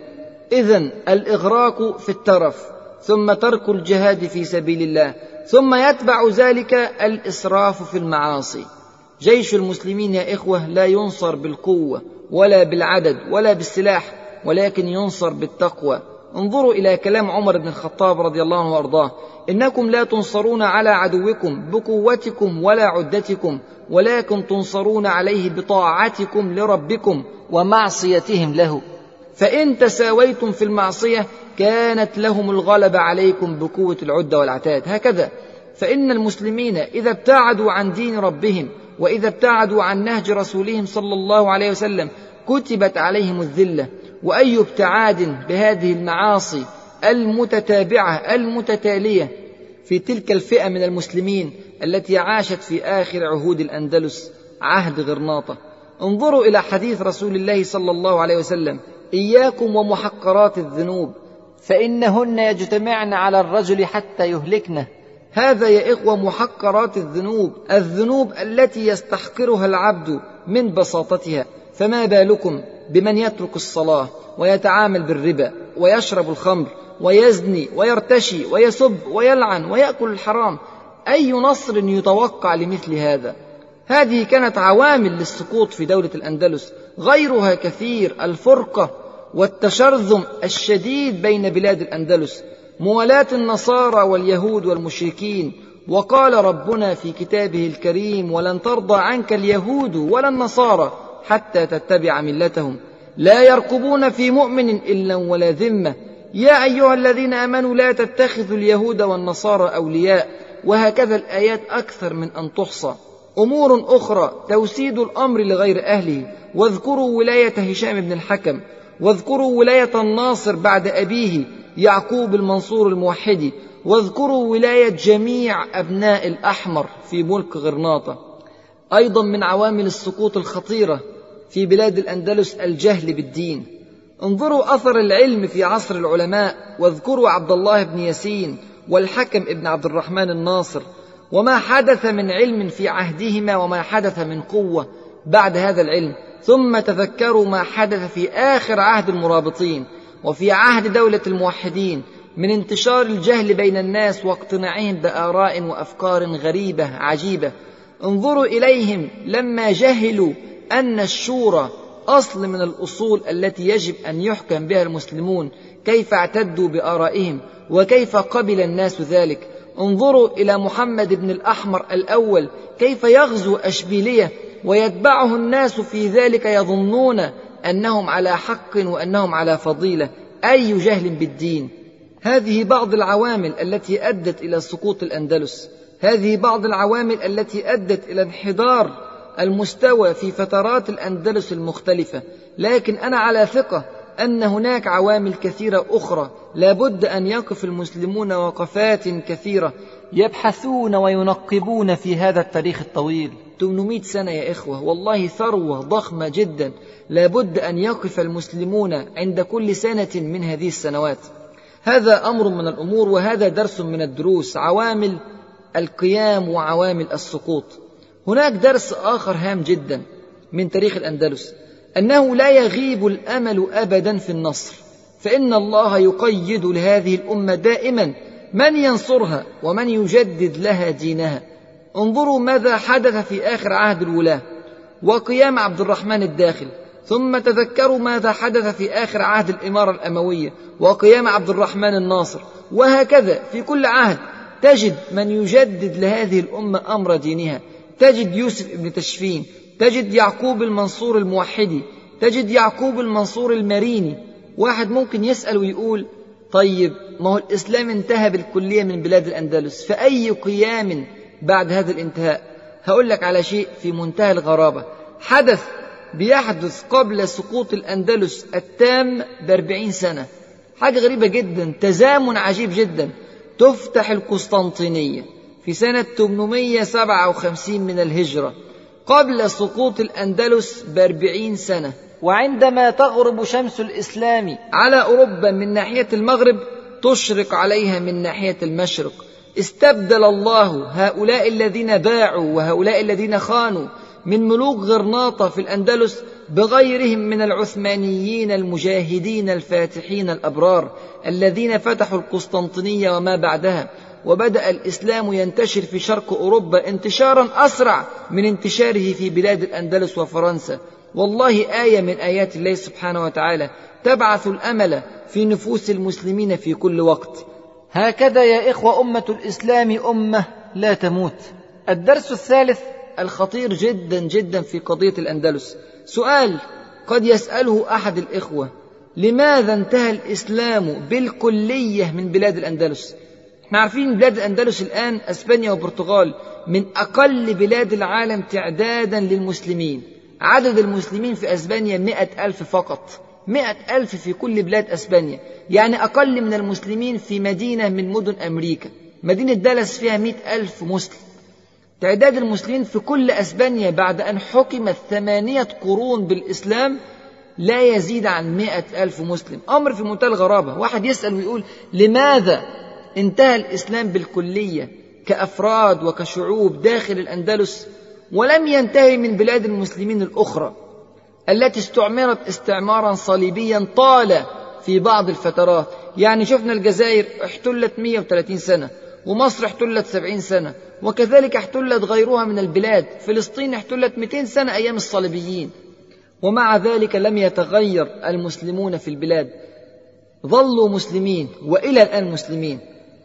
اذا الإغراق في الترف ثم ترك الجهاد في سبيل الله ثم يتبع ذلك الإسراف في المعاصي. جيش المسلمين يا إخوة لا ينصر بالقوة ولا بالعدد ولا بالسلاح ولكن ينصر بالتقوى. انظروا إلى كلام عمر بن الخطاب رضي الله عنه وأرضاه. إنكم لا تنصرون على عدوكم بقوتكم ولا عدتكم ولكن تنصرون عليه بطاعتكم لربكم ومعصيتهم له. فإن تساويتم في المعصية كانت لهم الغلبة عليكم بقوة العدة والعتاد. هكذا. فإن المسلمين إذا ابتعدوا عن دين ربهم وإذا ابتعدوا عن نهج رسولهم صلى الله عليه وسلم كتبت عليهم الذلة. وأي ابتعاد بهذه المعاصي المتتابعة المتتالية في تلك الفئة من المسلمين التي عاشت في آخر عهود الأندلس عهد غرناطة. انظروا إلى حديث رسول الله صلى الله عليه وسلم إياكم ومحقرات الذنوب فإنهن يجتمعن على الرجل حتى يهلكنه. هذا يا إخوة محقرات الذنوب الذنوب التي يستحقرها العبد من بساطتها. فما بالكم بمن يترك الصلاة ويتعامل بالربا ويشرب الخمر ويزني ويرتشي ويسب ويلعن ويأكل الحرام؟ أي نصر يتوقع لمثل هذا؟ هذه كانت عوامل للسقوط في دولة الأندلس غيرها كثير الفرقة والتشرذم الشديد بين بلاد الأندلس. موالاة النصارى واليهود والمشركين وقال ربنا في كتابه الكريم ولن ترضى عنك اليهود ولا النصارى حتى تتبع ملتهم. لا يرقبون في مؤمن إلا ولا ذمة. يا أيها الذين آمنوا لا تتخذوا اليهود والنصارى أولياء. وهكذا الآيات أكثر من أن تحصى. أمور أخرى توسيد الأمر لغير أهله. واذكروا ولاية هشام بن الحكم. واذكروا ولاية الناصر بعد أبيه يعقوب المنصور الموحدي واذكروا ولاية جميع أبناء الأحمر في ملك غرناطة. أيضا من عوامل السقوط الخطيرة في بلاد الأندلس الجهل بالدين. انظروا أثر العلم في عصر العلماء واذكروا عبد الله بن ياسين والحكم ابن عبد الرحمن الناصر وما حدث من علم في عهدهما وما حدث من قوة بعد هذا العلم. ثم تذكروا ما حدث في آخر عهد المرابطين وفي عهد دولة الموحدين من انتشار الجهل بين الناس واقتناعهم بآراء وأفكار غريبة عجيبة. انظروا إليهم لما جهلوا أن الشورى أصل من الأصول التي يجب أن يحكم بها المسلمون كيف اعتدوا بآرائهم وكيف قبل الناس ذلك. انظروا إلى محمد بن الأحمر الأول كيف يغزو أشبيلية ويتبعه الناس في ذلك يظنون أنهم على حق وأنهم على فضيلة. أي جهل بالدين؟ هذه بعض العوامل التي أدت إلى سقوط الأندلس. هذه بعض العوامل التي أدت إلى انحدار المستوى في فترات الأندلس المختلفة. لكن أنا على ثقة أن هناك عوامل كثيرة أخرى لابد أن يقف المسلمون وقفات كثيرة يبحثون وينقبون في هذا التاريخ الطويل. 800 سنة يا إخوة والله ثروة ضخمة جدا لابد أن يقف المسلمون عند كل سنة من هذه السنوات. هذا أمر من الأمور وهذا درس من الدروس عوامل القيام وعوامل السقوط. هناك درس آخر هام جدا من تاريخ الأندلس أنه لا يغيب الأمل أبدا في النصر فإن الله يقيد لهذه الأمة دائما من ينصرها ومن يجدد لها دينها. انظروا ماذا حدث في آخر عهد الولاة وقيام عبد الرحمن الداخل ثم تذكروا ماذا حدث في آخر عهد الإمارة الأموية وقيام عبد الرحمن الناصر وهكذا في كل عهد. تجد من يجدد لهذه الأمة أمر دينها. تجد يوسف ابن تشفين تجد يعقوب المنصور الموحدي تجد يعقوب المنصور المريني. واحد ممكن يسأل ويقول طيب ما هو الإسلام انتهى بالكلية من بلاد الأندلس فأي قيام بعد هذا الانتهاء؟ هقول لك على شيء في منتهى الغرابة. حدث بيحدث قبل سقوط الأندلس التام بأربعين سنة. حاجة غريبة جدا تزامن عجيب جدا. تفتح القسطنطينية في سنة 857 من الهجرة قبل سقوط الأندلس بأربعين سنة. وعندما تغرب شمس الإسلام على أوروبا من ناحية المغرب تشرق عليها من ناحية المشرق. استبدل الله هؤلاء الذين باعوا وهؤلاء الذين خانوا من ملوك غرناطة في الأندلس بغيرهم من العثمانيين المجاهدين الفاتحين الأبرار الذين فتحوا القسطنطينية وما بعدها وبدأ الإسلام ينتشر في شرق أوروبا انتشارا أسرع من انتشاره في بلاد الأندلس وفرنسا. والله آية من آيات الله سبحانه وتعالى تبعث الأمل في نفوس المسلمين في كل وقت. هكذا يا إخوة أمة الإسلام أمة لا تموت. الدرس الثالث الخطير جدا جدا في قضية الأندلس. سؤال قد يسأله أحد الإخوة لماذا انتهى الإسلام بالكلية من بلاد الأندلس؟ إحنا عارفين بلاد الأندلس الآن أسبانيا وبرتغال من أقل بلاد العالم تعدادا للمسلمين. عدد المسلمين في أسبانيا مئة ألف فقط. مئة ألف في كل بلاد أسبانيا. يعني أقل من المسلمين في مدينة من مدن أمريكا. مدينة دالاس فيها مئة ألف مسلم. تعداد المسلمين في كل أسبانيا بعد أن حكمت ثمانية قرون بالإسلام لا يزيد عن مئة ألف مسلم. أمر في منتهى الغرابة. واحد يسأل ويقول لماذا انتهى الإسلام بالكلية كأفراد وكشعوب داخل الأندلس ولم ينتهي من بلاد المسلمين الأخرى التي استعمرت استعمارا صليبيا طال في بعض الفترات؟ يعني شفنا الجزائر احتلت 130 سنة. ومصر احتلت 70 سنة وكذلك احتلت غيرها من البلاد. فلسطين احتلت 200 سنة أيام الصليبيين. ومع ذلك لم يتغير المسلمون في البلاد. ظلوا مسلمين وإلى الآن مسلمين.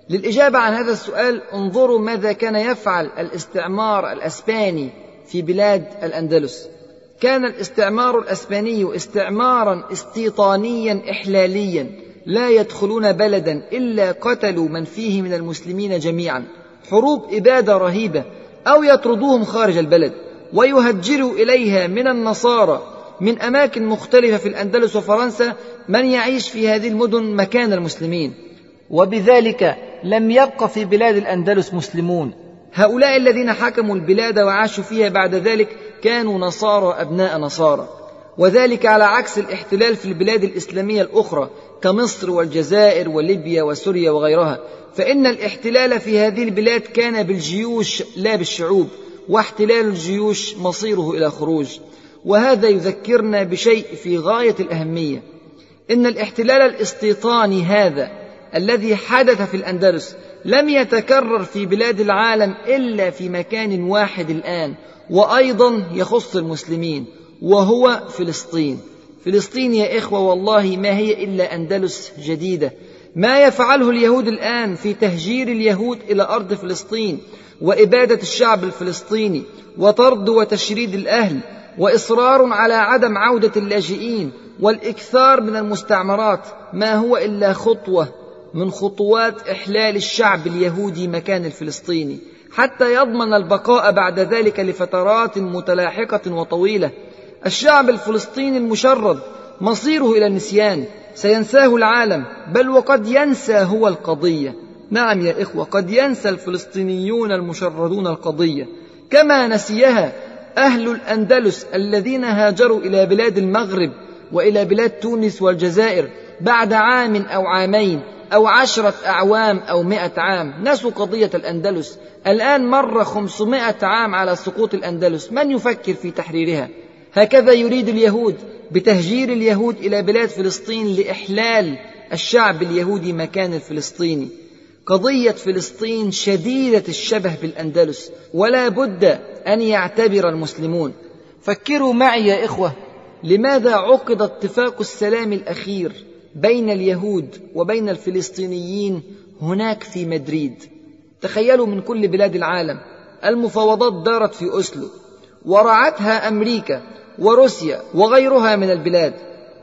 للإجابة عن هذا السؤال انظروا ماذا كان يفعل الاستعمار الأسباني في بلاد الأندلس. كان الاستعمار الأسباني استعمارا استيطانيا احلاليا. لا يدخلون بلدا إلا قتلوا من فيه من المسلمين جميعا. حروب إبادة رهيبة أو يطردوهم خارج البلد ويهجروا إليها من النصارى من أماكن مختلفة في الأندلس وفرنسا من يعيش في هذه المدن مكان المسلمين. وبذلك لم يبق في بلاد الأندلس مسلمون. هؤلاء الذين حكموا البلاد وعاشوا فيها بعد ذلك كانوا نصارى أبناء نصارى. وذلك على عكس الاحتلال في البلاد الإسلامية الأخرى كمصر والجزائر وليبيا وسوريا وغيرها. فإن الاحتلال في هذه البلاد كان بالجيوش لا بالشعوب واحتلال الجيوش مصيره إلى خروج. وهذا يذكرنا بشيء في غاية الأهمية. إن الاحتلال الاستيطاني هذا الذي حدث في الأندلس لم يتكرر في بلاد العالم إلا في مكان واحد الآن وأيضا يخص المسلمين. وهو فلسطين. فلسطين يا إخوة والله ما هي إلا أندلس جديدة. ما يفعله اليهود الآن في تهجير اليهود إلى أرض فلسطين وإبادة الشعب الفلسطيني وطرد وتشريد الأهل وإصرار على عدم عودة اللاجئين والإكثار من المستعمرات. ما هو إلا خطوة من خطوات إحلال الشعب اليهودي مكان الفلسطيني. حتى يضمن البقاء بعد ذلك لفترات متلاحقة وطويلة. الشعب الفلسطيني المشرد مصيره إلى النسيان سينساه العالم بل وقد ينسى هو القضية. نعم يا إخوة قد ينسى الفلسطينيون المشردون القضية. كما نسيها أهل الأندلس الذين هاجروا إلى بلاد المغرب وإلى بلاد تونس والجزائر بعد عام أو عامين أو عشرة أعوام أو مئة عام. نسوا قضية الأندلس. الآن مر خمسمائة عام على سقوط الأندلس. من يفكر في تحريرها؟ هكذا يريد اليهود بتهجير اليهود إلى بلاد فلسطين لإحلال الشعب اليهودي مكان الفلسطيني. قضية فلسطين شديدة الشبه بالأندلس ولا بد أن يعتبر المسلمون. فكروا معي يا إخوة لماذا عقد اتفاق السلام الأخير بين اليهود وبين الفلسطينيين هناك في مدريد؟ تخيلوا من كل بلاد العالم المفاوضات دارت في أسلو ورعتها أمريكا وروسيا وغيرها من البلاد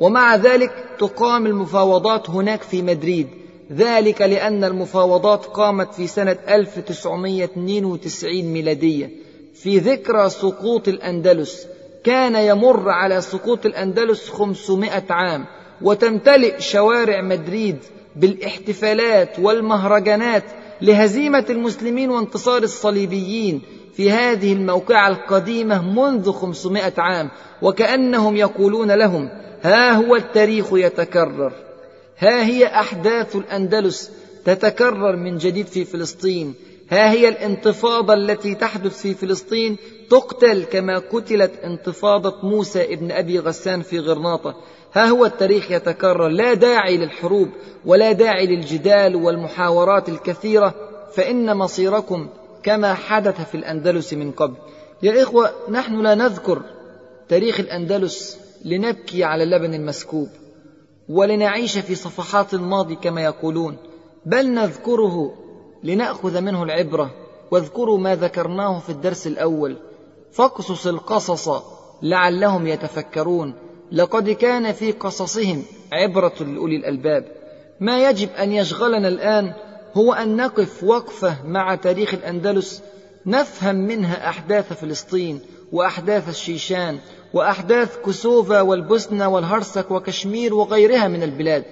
ومع ذلك تقام المفاوضات هناك في مدريد. ذلك لأن المفاوضات قامت في سنة 1992 ميلادية. في ذكرى سقوط الأندلس كان يمر على سقوط الأندلس 500 عام وتمتلئ شوارع مدريد بالاحتفالات والمهرجانات لهزيمة المسلمين وانتصار الصليبيين في هذه الموقعة القديمة منذ 500 عام وكأنهم يقولون لهم ها هو التاريخ يتكرر. ها هي أحداث الأندلس تتكرر من جديد في فلسطين. ها هي الانتفاضة التي تحدث في فلسطين تقتل كما قتلت انتفاضة موسى ابن أبي غسان في غرناطة. ها هو التاريخ يتكرر لا داعي للحروب ولا داعي للجدال والمحاورات الكثيرة فإن مصيركم كما حدث في الأندلس من قبل. يا إخوة نحن لا نذكر تاريخ الأندلس لنبكي على اللبن المسكوب ولنعيش في صفحات الماضي كما يقولون بل نذكره لنأخذ منه العبرة واذكروا ما ذكرناه في الدرس الأول. فاقصص القصص لعلهم يتفكرون. لقد كان في قصصهم عبرة لأولي الألباب. ما يجب أن يشغلنا الآن هو أن نقف وقفة مع تاريخ الأندلس نفهم منها أحداث فلسطين وأحداث الشيشان وأحداث كوسوفا والبوسنة والهرسك وكشمير وغيرها من البلاد.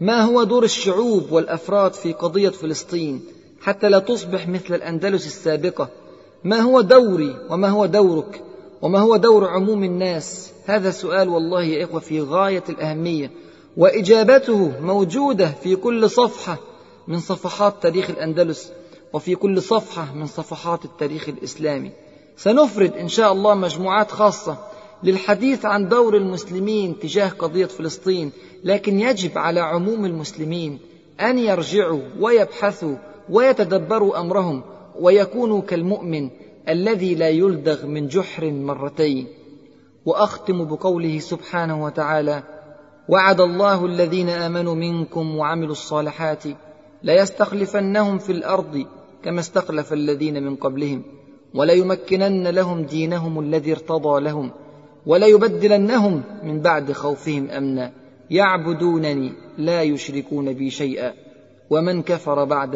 ما هو دور الشعوب والأفراد في قضية فلسطين حتى لا تصبح مثل الأندلس السابقة؟ ما هو دوري وما هو دورك؟ وما هو دور عموم الناس؟ هذا سؤال والله يا إخوة في غاية الأهمية. وإجابته موجودة في كل صفحة من صفحات تاريخ الأندلس وفي كل صفحة من صفحات التاريخ الإسلامي. سنفرد إن شاء الله مجموعات خاصة للحديث عن دور المسلمين تجاه قضية فلسطين لكن يجب على عموم المسلمين أن يرجعوا ويبحثوا ويتدبروا أمرهم ويكونوا كالمؤمن. الذي لا يلدغ من جحر مرتين وأختم بقوله سبحانه وتعالى وعد الله الذين آمنوا منكم وعملوا الصالحات ليستخلفنهم في الأرض كما استخلف الذين من قبلهم وليمكنن لهم دينهم الذي ارتضى لهم وليبدلنهم من بعد خوفهم أمنا. يعبدونني لا يشركون بي شيئا ومن كفر بعد